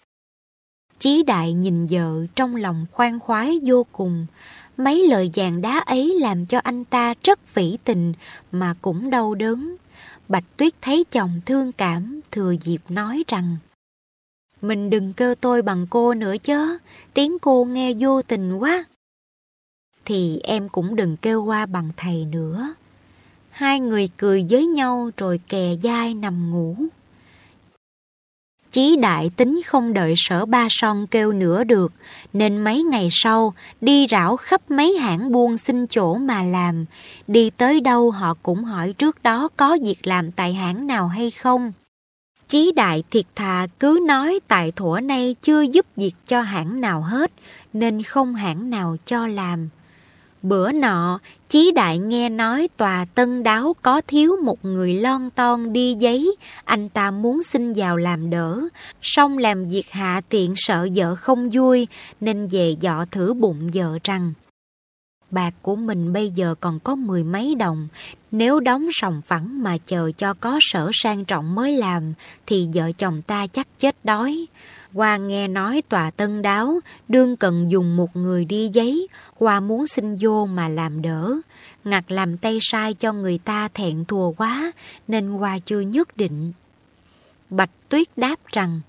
Chí đại nhìn vợ trong lòng khoan khoái vô cùng, mấy lời vàng đá ấy làm cho anh ta rất vĩ tình mà cũng đau đớn. Bạch Tuyết thấy chồng thương cảm, thừa dịp nói rằng mình đừng kêu tôi bằng cô nữa chứ, tiếng cô nghe vô tình quá. Thì em cũng đừng kêu qua bằng thầy nữa. Hai người cười với nhau rồi kè dai nằm ngủ. Chí đại tính không đợi sở ba son kêu nữa được, nên mấy ngày sau đi rảo khắp mấy hãng buôn xin chỗ mà làm. Đi tới đâu họ cũng hỏi trước đó có việc làm tại hãng nào hay không. Chí đại thiệt thà cứ nói tại thủa nay chưa giúp việc cho hãng nào hết, nên không hãng nào cho làm. Bữa nọ, Chí Đại nghe nói tòa tân đáo có thiếu một người lon ton đi giấy, anh ta muốn xin vào làm đỡ, xong làm việc hạ tiện sợ vợ không vui, nên về dọ thử bụng vợ rằng Bạc của mình bây giờ còn có mười mấy đồng, nếu đóng sòng phẳng mà chờ cho có sở sang trọng mới làm, thì vợ chồng ta chắc chết đói. Qua nghe nói tòa tân đáo, đương cần dùng một người đi giấy, qua muốn xin vô mà làm đỡ. Ngặt làm tay sai cho người ta thẹn thùa quá, nên qua chưa nhất định. Bạch Tuyết đáp rằng,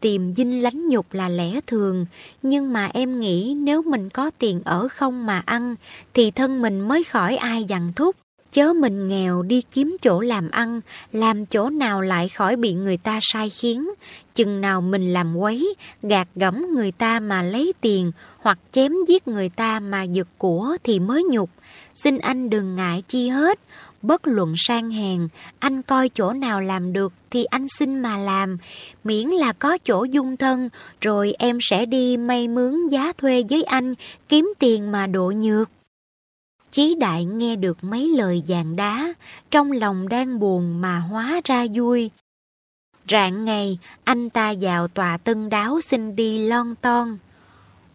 tìm dinh lánh nhục là lẽ thường, nhưng mà em nghĩ nếu mình có tiền ở không mà ăn, thì thân mình mới khỏi ai dằn thúc. Chớ mình nghèo đi kiếm chỗ làm ăn, làm chỗ nào lại khỏi bị người ta sai khiến. Chừng nào mình làm quấy, gạt gẫm người ta mà lấy tiền, hoặc chém giết người ta mà giật của thì mới nhục. Xin anh đừng ngại chi hết. Bất luận sang hèn, anh coi chỗ nào làm được thì anh xin mà làm, miễn là có chỗ dung thân, rồi em sẽ đi may mướn giá thuê với anh, kiếm tiền mà độ nhược. Chí đại nghe được mấy lời vàng đá, trong lòng đang buồn mà hóa ra vui. Rạng ngày, anh ta vào tòa tân đáo xin đi lon ton.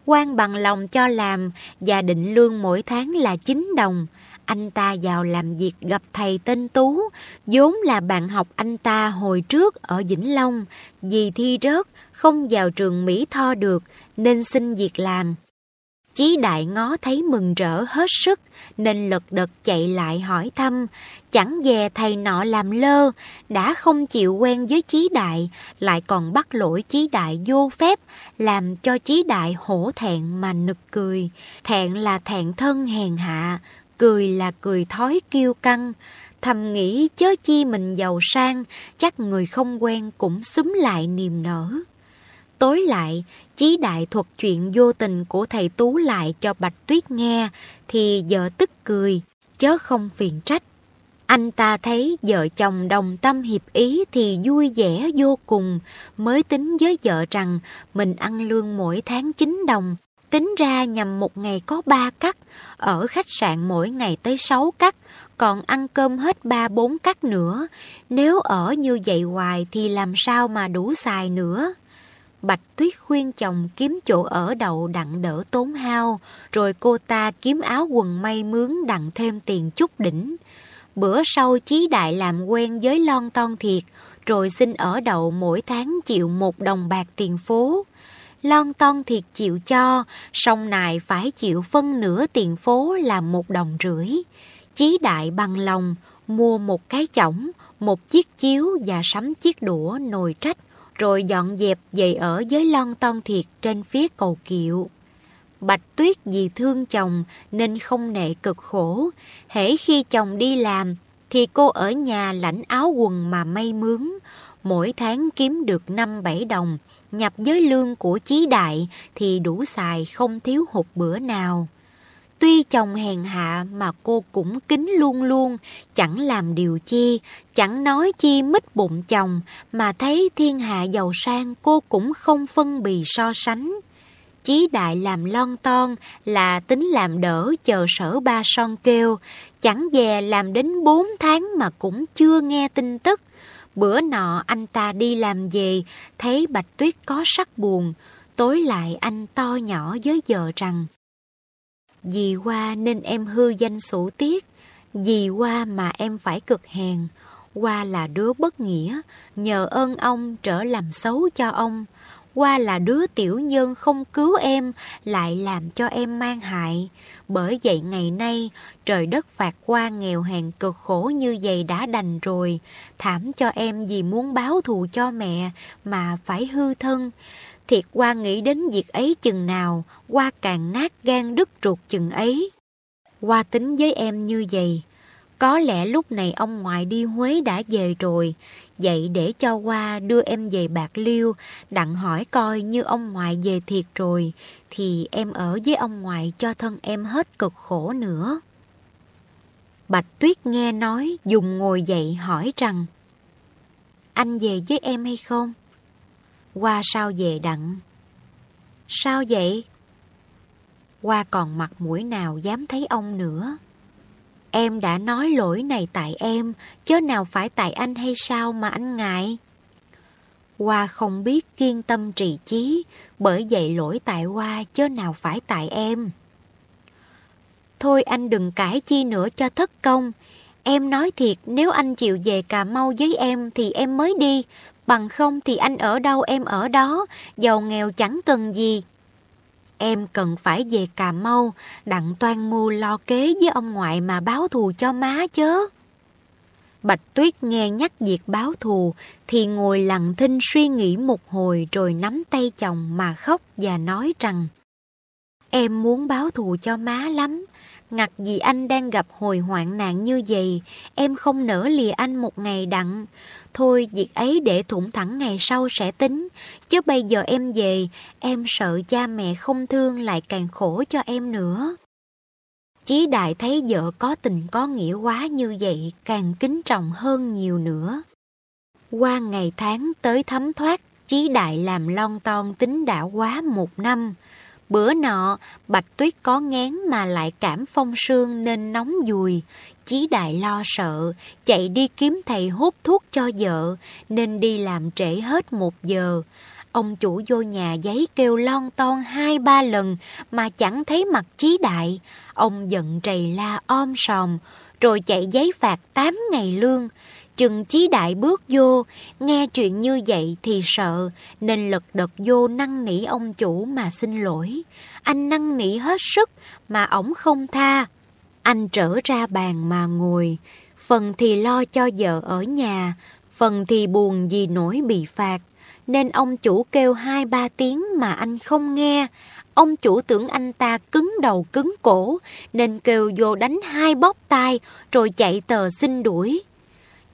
quan bằng lòng cho làm và định lương mỗi tháng là 9 đồng. Anh ta vào làm việc gặp thầy tên Tú, vốn là bạn học anh ta hồi trước ở Vĩnh Long. Vì thi rớt, không vào trường Mỹ Tho được, nên xin việc làm. Chí đại ngó thấy mừng rỡ hết sức, nên lật đật chạy lại hỏi thăm, chẳng về thầy nọ làm lơ, đã không chịu quen với chí đại, lại còn bắt lỗi chí đại vô phép, làm cho chí đại hổ thẹn mà nực cười. Thẹn là thẹn thân hèn hạ, cười là cười thói kiêu căng. Thầm nghĩ chớ chi mình giàu sang, chắc người không quen cũng xúm lại niềm nở. Tối lại, Chí đại thuật chuyện vô tình của thầy Tú lại cho Bạch Tuyết nghe, thì vợ tức cười, chớ không phiền trách. Anh ta thấy vợ chồng đồng tâm hiệp ý thì vui vẻ vô cùng, mới tính với vợ rằng mình ăn lương mỗi tháng 9 đồng, tính ra nhằm một ngày có 3 cắt, ở khách sạn mỗi ngày tới 6 cắt, còn ăn cơm hết 3-4 cắt nữa. Nếu ở như vậy hoài thì làm sao mà đủ xài nữa. Bạch Tuyết khuyên chồng kiếm chỗ ở đậu đặng đỡ tốn hao, rồi cô ta kiếm áo quần may mướn đặng thêm tiền chút đỉnh. Bữa sau Chí Đại làm quen với Lon Ton Thiệt, rồi xin ở đậu mỗi tháng chịu một đồng bạc tiền phố. Lon Ton Thiệt chịu cho, song nài phải chịu phân nửa tiền phố là một đồng rưỡi. Chí Đại bằng lòng, mua một cái chổng, một chiếc chiếu và sắm chiếc đũa nồi trách rồi dọn dẹp về ở với lon ton thiệt trên phía cầu kiệu. Bạch Tuyết vì thương chồng nên không nệ cực khổ, hễ khi chồng đi làm thì cô ở nhà lãnh áo quần mà may mướn, mỗi tháng kiếm được 5-7 đồng, nhập với lương của chí đại thì đủ xài không thiếu hụt bữa nào. Tuy chồng hèn hạ mà cô cũng kính luôn luôn, chẳng làm điều chi, chẳng nói chi mít bụng chồng, mà thấy thiên hạ giàu sang cô cũng không phân bì so sánh. Chí đại làm lon ton là tính làm đỡ chờ sở ba son kêu, chẳng về làm đến bốn tháng mà cũng chưa nghe tin tức. Bữa nọ anh ta đi làm về, thấy Bạch Tuyết có sắc buồn, tối lại anh to nhỏ với vợ rằng vì qua nên em hư danh sủ tiết, vì qua mà em phải cực hèn. Qua là đứa bất nghĩa, nhờ ơn ông trở làm xấu cho ông. Qua là đứa tiểu nhân không cứu em, lại làm cho em mang hại. Bởi vậy ngày nay, trời đất phạt qua nghèo hèn cực khổ như vậy đã đành rồi. Thảm cho em vì muốn báo thù cho mẹ mà phải hư thân. Thiệt qua nghĩ đến việc ấy chừng nào, qua càng nát gan đứt ruột chừng ấy. Qua tính với em như vậy, có lẽ lúc này ông ngoại đi Huế đã về rồi, vậy để cho qua đưa em về Bạc Liêu, đặng hỏi coi như ông ngoại về thiệt rồi, thì em ở với ông ngoại cho thân em hết cực khổ nữa. Bạch Tuyết nghe nói dùng ngồi dậy hỏi rằng Anh về với em hay không? Qua sao về đặng? Sao vậy? Qua còn mặt mũi nào dám thấy ông nữa? Em đã nói lỗi này tại em, chớ nào phải tại anh hay sao mà anh ngại? Hoa không biết kiên tâm trì chí, bởi vậy lỗi tại Hoa chớ nào phải tại em. Thôi anh đừng cãi chi nữa cho thất công. Em nói thiệt nếu anh chịu về Cà Mau với em thì em mới đi, Bằng không thì anh ở đâu em ở đó, giàu nghèo chẳng cần gì. Em cần phải về Cà Mau, đặng toan mưu lo kế với ông ngoại mà báo thù cho má chớ. Bạch Tuyết nghe nhắc việc báo thù thì ngồi lặng thinh suy nghĩ một hồi rồi nắm tay chồng mà khóc và nói rằng Em muốn báo thù cho má lắm, ngặt vì anh đang gặp hồi hoạn nạn như vậy, em không nỡ lìa anh một ngày đặng. Thôi việc ấy để thủng thẳng ngày sau sẽ tính. Chứ bây giờ em về Em sợ cha mẹ không thương lại càng khổ cho em nữa. Chí đại thấy vợ có tình có nghĩa quá như vậy Càng kính trọng hơn nhiều nữa. Qua ngày tháng tới thấm thoát Chí đại làm lon ton tính đã quá một năm. Bữa nọ, Bạch Tuyết có ngán mà lại cảm phong sương nên nóng dùi. Chí đại lo sợ, chạy đi kiếm thầy hút thuốc cho vợ, nên đi làm trễ hết một giờ. Ông chủ vô nhà giấy kêu lon ton hai ba lần mà chẳng thấy mặt Chí đại. Ông giận trầy la om sòm, rồi chạy giấy phạt tám ngày lương. Chừng chí đại bước vô, nghe chuyện như vậy thì sợ, nên lật đật vô năn nỉ ông chủ mà xin lỗi. Anh năn nỉ hết sức, mà ổng không tha. Anh trở ra bàn mà ngồi, phần thì lo cho vợ ở nhà, phần thì buồn vì nổi bị phạt. Nên ông chủ kêu hai ba tiếng mà anh không nghe. Ông chủ tưởng anh ta cứng đầu cứng cổ, nên kêu vô đánh hai bóp tai, rồi chạy tờ xin đuổi.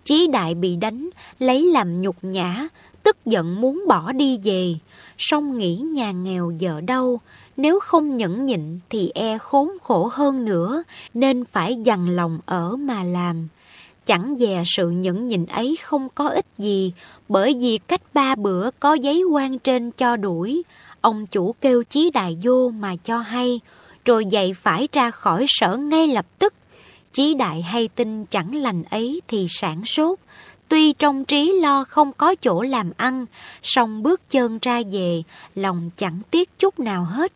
Chí đại bị đánh, lấy làm nhục nhã, tức giận muốn bỏ đi về. Song nghĩ nhà nghèo vợ đâu, nếu không nhẫn nhịn thì e khốn khổ hơn nữa, nên phải dằn lòng ở mà làm. Chẳng dè sự nhẫn nhịn ấy không có ích gì, bởi vì cách ba bữa có giấy quan trên cho đuổi. Ông chủ kêu chí đại vô mà cho hay, rồi dậy phải ra khỏi sở ngay lập tức. Chí đại hay tin chẳng lành ấy thì sản sốt. Tuy trong trí lo không có chỗ làm ăn, song bước chân ra về, lòng chẳng tiếc chút nào hết.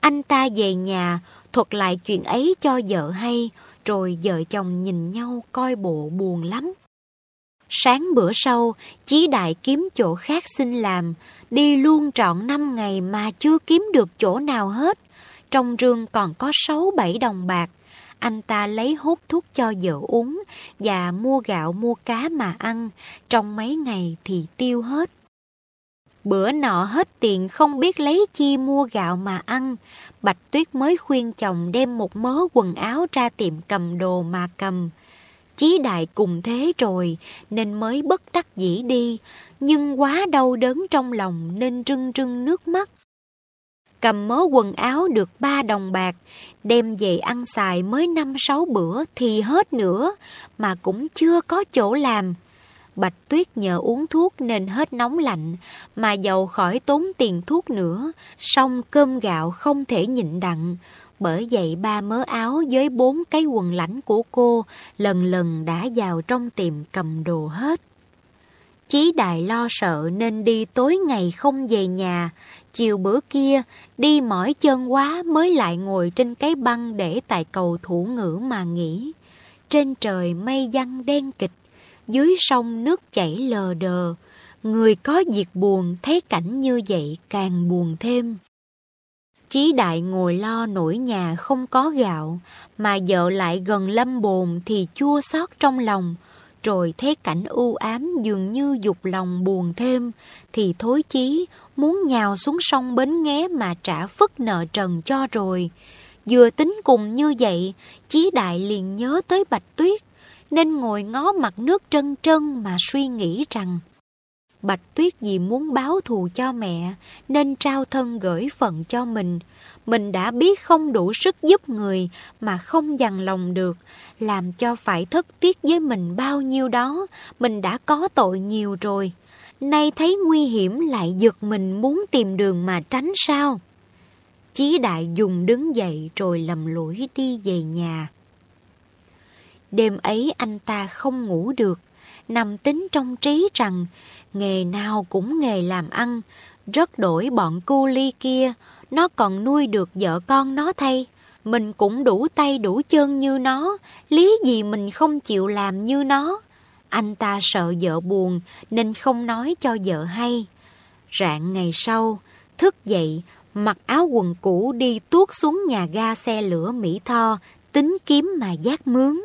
Anh ta về nhà, thuật lại chuyện ấy cho vợ hay, rồi vợ chồng nhìn nhau coi bộ buồn lắm. Sáng bữa sau, Chí Đại kiếm chỗ khác xin làm, đi luôn trọn 5 ngày mà chưa kiếm được chỗ nào hết. Trong rương còn có 6-7 đồng bạc. Anh ta lấy hút thuốc cho vợ uống và mua gạo mua cá mà ăn. Trong mấy ngày thì tiêu hết. Bữa nọ hết tiền không biết lấy chi mua gạo mà ăn. Bạch Tuyết mới khuyên chồng đem một mớ quần áo ra tiệm cầm đồ mà cầm. Chí đại cùng thế rồi nên mới bất đắc dĩ đi, nhưng quá đau đớn trong lòng nên rưng rưng nước mắt. Cầm mớ quần áo được ba đồng bạc, đem về ăn xài mới năm sáu bữa thì hết nữa, mà cũng chưa có chỗ làm. Bạch Tuyết nhờ uống thuốc nên hết nóng lạnh, mà giàu khỏi tốn tiền thuốc nữa, xong cơm gạo không thể nhịn đặng. Bởi vậy ba mớ áo với bốn cái quần lãnh của cô lần lần đã vào trong tiệm cầm đồ hết. Chí đại lo sợ nên đi tối ngày không về nhà. Chiều bữa kia, đi mỏi chân quá mới lại ngồi trên cái băng để tại cầu thủ ngữ mà nghỉ. Trên trời mây văng đen kịch, dưới sông nước chảy lờ đờ. Người có việc buồn thấy cảnh như vậy càng buồn thêm. Chí đại ngồi lo nổi nhà không có gạo, mà vợ lại gần lâm bồn thì chua xót trong lòng, rồi thấy cảnh u ám dường như dục lòng buồn thêm, thì thối chí muốn nhào xuống sông bến nghé mà trả phức nợ trần cho rồi. Vừa tính cùng như vậy, Chí Đại liền nhớ tới Bạch Tuyết, nên ngồi ngó mặt nước trân trân mà suy nghĩ rằng Bạch Tuyết vì muốn báo thù cho mẹ nên trao thân gửi phận cho mình. Mình đã biết không đủ sức giúp người mà không dằn lòng được, làm cho phải thất tiếc với mình bao nhiêu đó, mình đã có tội nhiều rồi. Nay thấy nguy hiểm lại giật mình muốn tìm đường mà tránh sao? Chí đại dùng đứng dậy rồi lầm lũi đi về nhà. Đêm ấy anh ta không ngủ được, nằm tính trong trí rằng nghề nào cũng nghề làm ăn, rất đổi bọn cu ly kia, nó còn nuôi được vợ con nó thay. Mình cũng đủ tay đủ chân như nó, lý gì mình không chịu làm như nó. Anh ta sợ vợ buồn nên không nói cho vợ hay. Rạng ngày sau, thức dậy, mặc áo quần cũ đi tuốt xuống nhà ga xe lửa Mỹ Tho, tính kiếm mà giác mướn.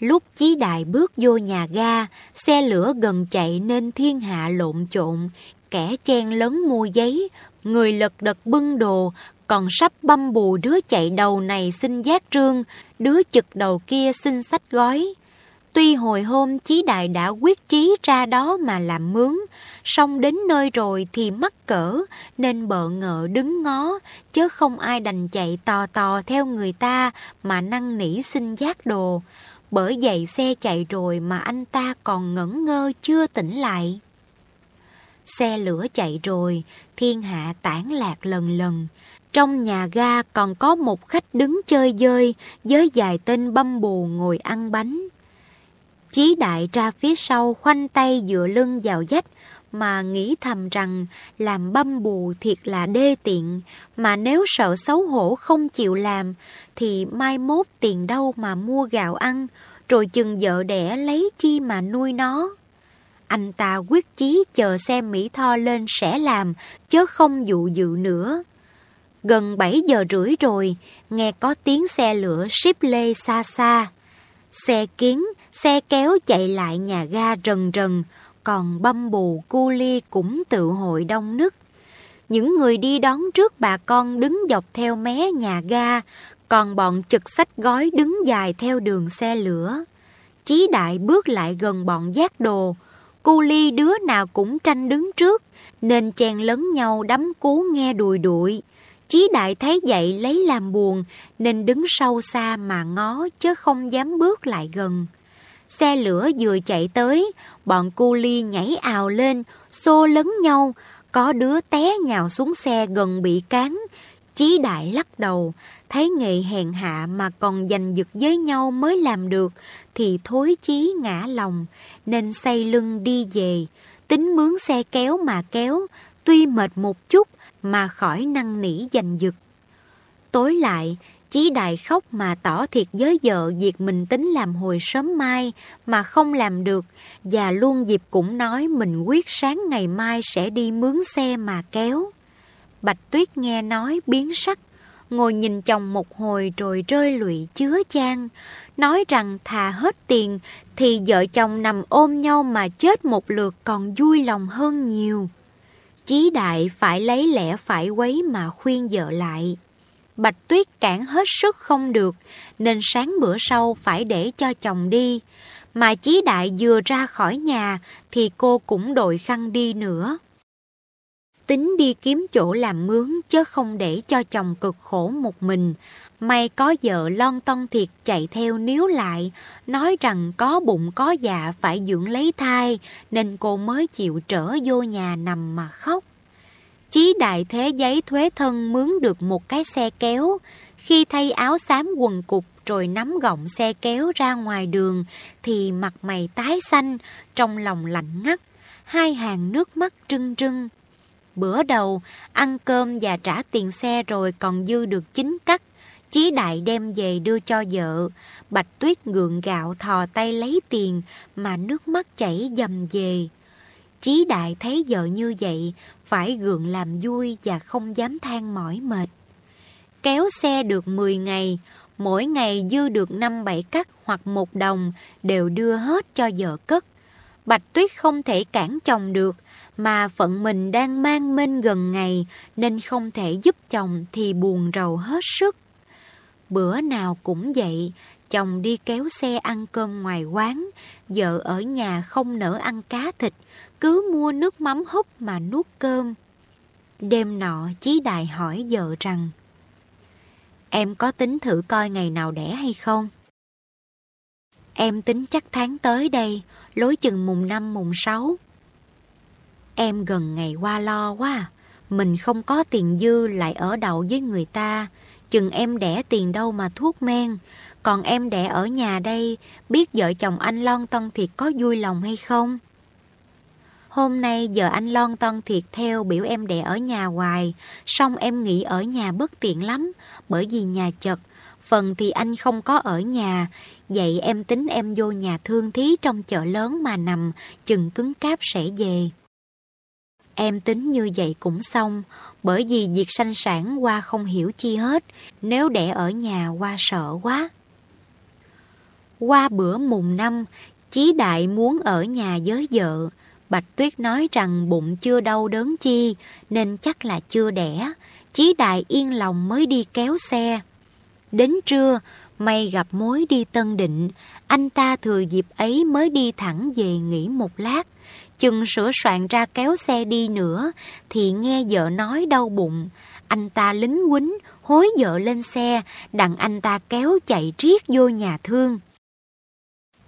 Lúc Chí Đại bước vô nhà ga, xe lửa gần chạy nên thiên hạ lộn trộn, kẻ chen lấn mua giấy, người lật đật bưng đồ, còn sắp băm bù đứa chạy đầu này xin giác trương, đứa chực đầu kia xin sách gói. Tuy hồi hôm Chí Đại đã quyết chí ra đó mà làm mướn, song đến nơi rồi thì mắc cỡ, nên bợ ngợ đứng ngó, chứ không ai đành chạy tò tò theo người ta mà năn nỉ xin giác đồ. Bởi vậy xe chạy rồi mà anh ta còn ngẩn ngơ chưa tỉnh lại. Xe lửa chạy rồi, thiên hạ tản lạc lần lần. Trong nhà ga còn có một khách đứng chơi dơi với vài tên băm bù ngồi ăn bánh. Chí đại ra phía sau khoanh tay dựa lưng vào dách, mà nghĩ thầm rằng làm băm bù thiệt là đê tiện, mà nếu sợ xấu hổ không chịu làm, thì mai mốt tiền đâu mà mua gạo ăn, rồi chừng vợ đẻ lấy chi mà nuôi nó. Anh ta quyết chí chờ xem Mỹ Tho lên sẽ làm, chứ không dụ dự nữa. Gần 7 giờ rưỡi rồi, nghe có tiếng xe lửa ship lê xa xa. Xe kiến, xe kéo chạy lại nhà ga rần rần, còn băm bù cu ly cũng tự hội đông nức. Những người đi đón trước bà con đứng dọc theo mé nhà ga, còn bọn trực sách gói đứng dài theo đường xe lửa. Chí đại bước lại gần bọn giác đồ, cu ly đứa nào cũng tranh đứng trước, nên chen lấn nhau đấm cú nghe đùi đuổi. Chí đại thấy vậy lấy làm buồn, nên đứng sâu xa mà ngó chứ không dám bước lại gần. Xe lửa vừa chạy tới, bọn cu ly nhảy ào lên, xô lấn nhau, có đứa té nhào xuống xe gần bị cán. Chí đại lắc đầu, thấy nghề hèn hạ mà còn giành giật với nhau mới làm được, thì thối chí ngã lòng, nên xây lưng đi về, tính mướn xe kéo mà kéo, tuy mệt một chút mà khỏi năng nỉ giành giật. Tối lại, Chí đại khóc mà tỏ thiệt với vợ việc mình tính làm hồi sớm mai mà không làm được và luôn dịp cũng nói mình quyết sáng ngày mai sẽ đi mướn xe mà kéo. Bạch Tuyết nghe nói biến sắc, ngồi nhìn chồng một hồi rồi rơi lụy chứa chan, nói rằng thà hết tiền thì vợ chồng nằm ôm nhau mà chết một lượt còn vui lòng hơn nhiều. Chí đại phải lấy lẽ phải quấy mà khuyên vợ lại. Bạch Tuyết cản hết sức không được, nên sáng bữa sau phải để cho chồng đi. Mà Chí Đại vừa ra khỏi nhà thì cô cũng đội khăn đi nữa. Tính đi kiếm chỗ làm mướn chứ không để cho chồng cực khổ một mình. May có vợ lon ton thiệt chạy theo níu lại, nói rằng có bụng có dạ phải dưỡng lấy thai, nên cô mới chịu trở vô nhà nằm mà khóc. Chí đại thế giấy thuế thân mướn được một cái xe kéo. Khi thay áo xám quần cục rồi nắm gọng xe kéo ra ngoài đường thì mặt mày tái xanh, trong lòng lạnh ngắt, hai hàng nước mắt trưng trưng. Bữa đầu, ăn cơm và trả tiền xe rồi còn dư được chín cắt. Chí đại đem về đưa cho vợ. Bạch tuyết ngượng gạo thò tay lấy tiền mà nước mắt chảy dầm về. Chí đại thấy vợ như vậy, phải gượng làm vui và không dám than mỏi mệt. Kéo xe được 10 ngày, mỗi ngày dư được 5-7 cắt hoặc một đồng đều đưa hết cho vợ cất. Bạch Tuyết không thể cản chồng được, mà phận mình đang mang mênh gần ngày nên không thể giúp chồng thì buồn rầu hết sức. Bữa nào cũng vậy, chồng đi kéo xe ăn cơm ngoài quán, vợ ở nhà không nỡ ăn cá thịt, cứ mua nước mắm húp mà nuốt cơm. Đêm nọ, Chí Đại hỏi vợ rằng, Em có tính thử coi ngày nào đẻ hay không? Em tính chắc tháng tới đây, lối chừng mùng 5 mùng 6. Em gần ngày qua lo quá, mình không có tiền dư lại ở đậu với người ta, chừng em đẻ tiền đâu mà thuốc men, còn em đẻ ở nhà đây, biết vợ chồng anh lon ton thiệt có vui lòng hay không? Hôm nay giờ anh lon ton thiệt theo biểu em đẻ ở nhà hoài, xong em nghĩ ở nhà bất tiện lắm, bởi vì nhà chật, phần thì anh không có ở nhà, vậy em tính em vô nhà thương thí trong chợ lớn mà nằm, chừng cứng cáp sẽ về. Em tính như vậy cũng xong, bởi vì việc sanh sản qua không hiểu chi hết, nếu đẻ ở nhà qua sợ quá. Qua bữa mùng năm, Chí Đại muốn ở nhà với vợ. Bạch Tuyết nói rằng bụng chưa đau đớn chi, nên chắc là chưa đẻ. Chí Đại yên lòng mới đi kéo xe. Đến trưa, may gặp mối đi Tân Định, anh ta thừa dịp ấy mới đi thẳng về nghỉ một lát. Chừng sửa soạn ra kéo xe đi nữa, thì nghe vợ nói đau bụng. Anh ta lính quýnh, hối vợ lên xe, đặng anh ta kéo chạy riết vô nhà thương.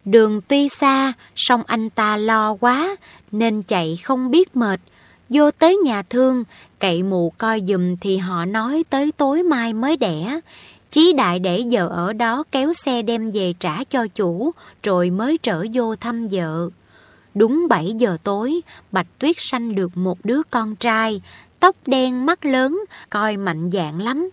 Đường tuy xa, song anh ta lo quá, nên chạy không biết mệt. Vô tới nhà thương, cậy mù coi dùm thì họ nói tới tối mai mới đẻ. Chí đại để vợ ở đó kéo xe đem về trả cho chủ, rồi mới trở vô thăm vợ. Đúng 7 giờ tối, Bạch Tuyết sanh được một đứa con trai, tóc đen mắt lớn, coi mạnh dạng lắm.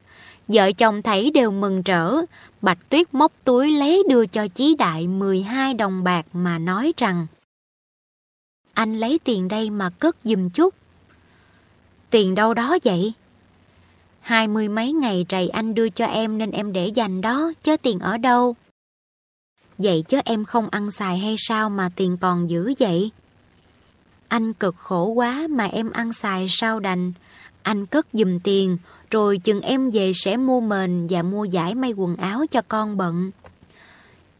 Vợ chồng thấy đều mừng rỡ, Bạch Tuyết móc túi lấy đưa cho Chí Đại 12 đồng bạc mà nói rằng anh lấy tiền đây mà cất dùm chút. Tiền đâu đó vậy? Hai mươi mấy ngày trầy anh đưa cho em nên em để dành đó, chứ tiền ở đâu? Vậy chứ em không ăn xài hay sao mà tiền còn giữ vậy? Anh cực khổ quá mà em ăn xài sao đành. Anh cất dùm tiền, rồi chừng em về sẽ mua mền và mua giải may quần áo cho con bận.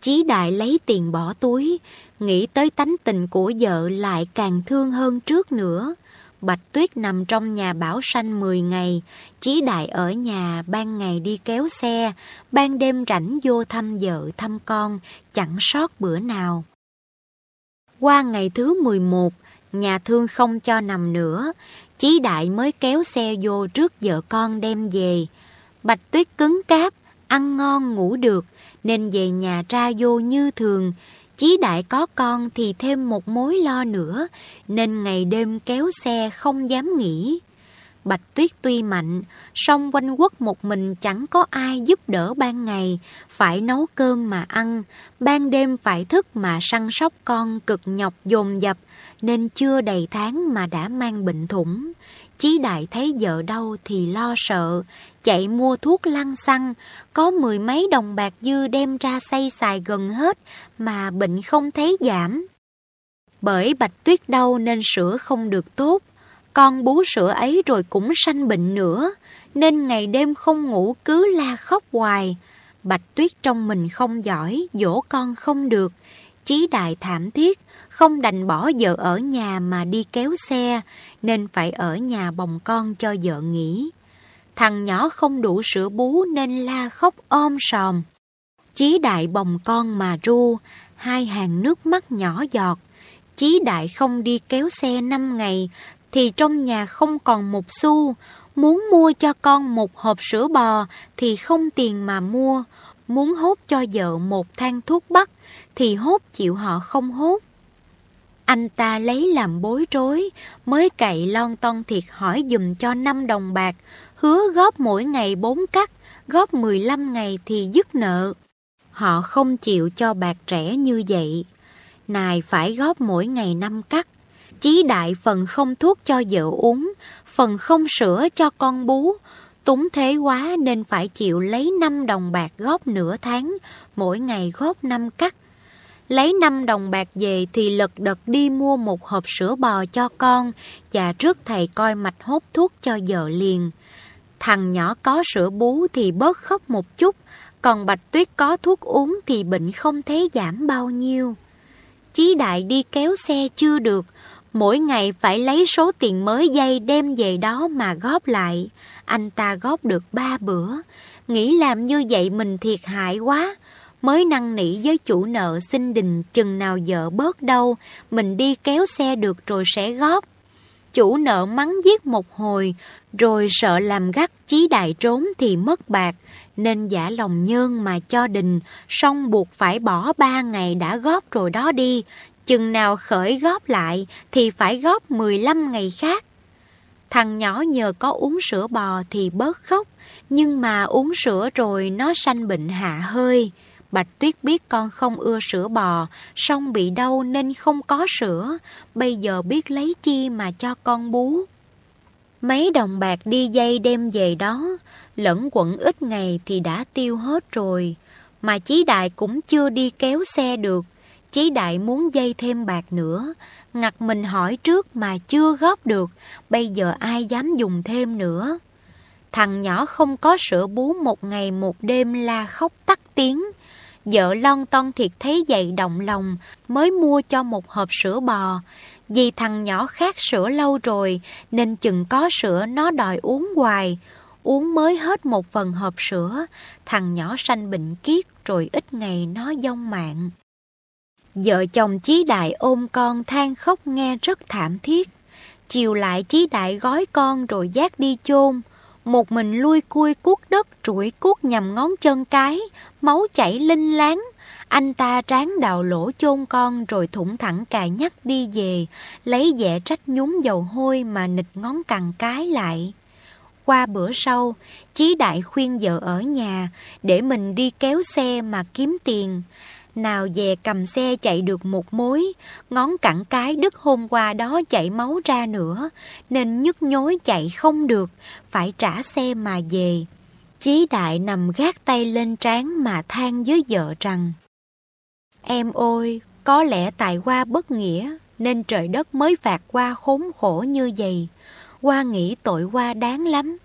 Chí đại lấy tiền bỏ túi, nghĩ tới tánh tình của vợ lại càng thương hơn trước nữa. Bạch Tuyết nằm trong nhà bảo sanh 10 ngày, Chí Đại ở nhà ban ngày đi kéo xe, ban đêm rảnh vô thăm vợ thăm con, chẳng sót bữa nào. Qua ngày thứ 11, nhà thương không cho nằm nữa, Chí Đại mới kéo xe vô trước vợ con đem về. Bạch Tuyết cứng cáp, ăn ngon ngủ được, nên về nhà ra vô như thường, Chí đại có con thì thêm một mối lo nữa, nên ngày đêm kéo xe không dám nghỉ. Bạch Tuyết tuy mạnh, song quanh quất một mình chẳng có ai giúp đỡ ban ngày, phải nấu cơm mà ăn, ban đêm phải thức mà săn sóc con cực nhọc dồn dập, nên chưa đầy tháng mà đã mang bệnh thủng. Chí đại thấy vợ đau thì lo sợ, chạy mua thuốc lăn xăng, có mười mấy đồng bạc dư đem ra xây xài gần hết mà bệnh không thấy giảm. Bởi bạch tuyết đau nên sữa không được tốt, con bú sữa ấy rồi cũng sanh bệnh nữa, nên ngày đêm không ngủ cứ la khóc hoài. Bạch tuyết trong mình không giỏi, dỗ con không được, chí đại thảm thiết, không đành bỏ vợ ở nhà mà đi kéo xe, nên phải ở nhà bồng con cho vợ nghỉ. Thằng nhỏ không đủ sữa bú nên la khóc ôm sòm. Chí đại bồng con mà ru, hai hàng nước mắt nhỏ giọt. Chí đại không đi kéo xe năm ngày, thì trong nhà không còn một xu. Muốn mua cho con một hộp sữa bò thì không tiền mà mua. Muốn hốt cho vợ một thang thuốc bắc thì hốt chịu họ không hốt. Anh ta lấy làm bối rối, mới cậy lon ton thiệt hỏi dùm cho 5 đồng bạc, hứa góp mỗi ngày 4 cắt, góp 15 ngày thì dứt nợ. Họ không chịu cho bạc trẻ như vậy. Nài phải góp mỗi ngày 5 cắt. Chí đại phần không thuốc cho vợ uống, phần không sữa cho con bú. Túng thế quá nên phải chịu lấy 5 đồng bạc góp nửa tháng, mỗi ngày góp 5 cắt. Lấy 5 đồng bạc về thì lật đật đi mua một hộp sữa bò cho con và trước thầy coi mạch hốt thuốc cho vợ liền. Thằng nhỏ có sữa bú thì bớt khóc một chút, còn Bạch Tuyết có thuốc uống thì bệnh không thấy giảm bao nhiêu. Chí Đại đi kéo xe chưa được, mỗi ngày phải lấy số tiền mới dây đem về đó mà góp lại. Anh ta góp được ba bữa, nghĩ làm như vậy mình thiệt hại quá, mới năn nỉ với chủ nợ xin đình chừng nào vợ bớt đâu, mình đi kéo xe được rồi sẽ góp. Chủ nợ mắng giết một hồi, rồi sợ làm gắt chí đại trốn thì mất bạc, nên giả lòng nhơn mà cho đình, xong buộc phải bỏ ba ngày đã góp rồi đó đi, chừng nào khởi góp lại thì phải góp 15 ngày khác. Thằng nhỏ nhờ có uống sữa bò thì bớt khóc, nhưng mà uống sữa rồi nó sanh bệnh hạ hơi. Bạch Tuyết biết con không ưa sữa bò, song bị đau nên không có sữa, bây giờ biết lấy chi mà cho con bú. Mấy đồng bạc đi dây đem về đó, lẫn quẩn ít ngày thì đã tiêu hết rồi. Mà Chí Đại cũng chưa đi kéo xe được. Chí Đại muốn dây thêm bạc nữa. Ngặt mình hỏi trước mà chưa góp được, bây giờ ai dám dùng thêm nữa. Thằng nhỏ không có sữa bú một ngày một đêm la khóc tắt tiếng. Vợ lon ton thiệt thấy vậy động lòng, mới mua cho một hộp sữa bò. Vì thằng nhỏ khát sữa lâu rồi, nên chừng có sữa nó đòi uống hoài. Uống mới hết một phần hộp sữa, thằng nhỏ sanh bệnh kiết rồi ít ngày nó dông mạng. Vợ chồng Chí Đại ôm con than khóc nghe rất thảm thiết. Chiều lại Chí Đại gói con rồi dắt đi chôn. Một mình lui cui cuốc đất rủi cuốc nhằm ngón chân cái, máu chảy linh láng. Anh ta tráng đào lỗ chôn con rồi thủng thẳng cà nhắc đi về, lấy dẻ trách nhúng dầu hôi mà nịch ngón cằn cái lại. Qua bữa sau, Chí Đại khuyên vợ ở nhà để mình đi kéo xe mà kiếm tiền. Nào về cầm xe chạy được một mối, ngón cẳng cái đứt hôm qua đó chạy máu ra nữa, nên nhức nhối chạy không được, phải trả xe mà về. Chí đại nằm gác tay lên trán mà than với vợ rằng Em ôi, có lẽ tại qua bất nghĩa nên trời đất mới phạt qua khốn khổ như vậy. Qua nghĩ tội qua đáng lắm,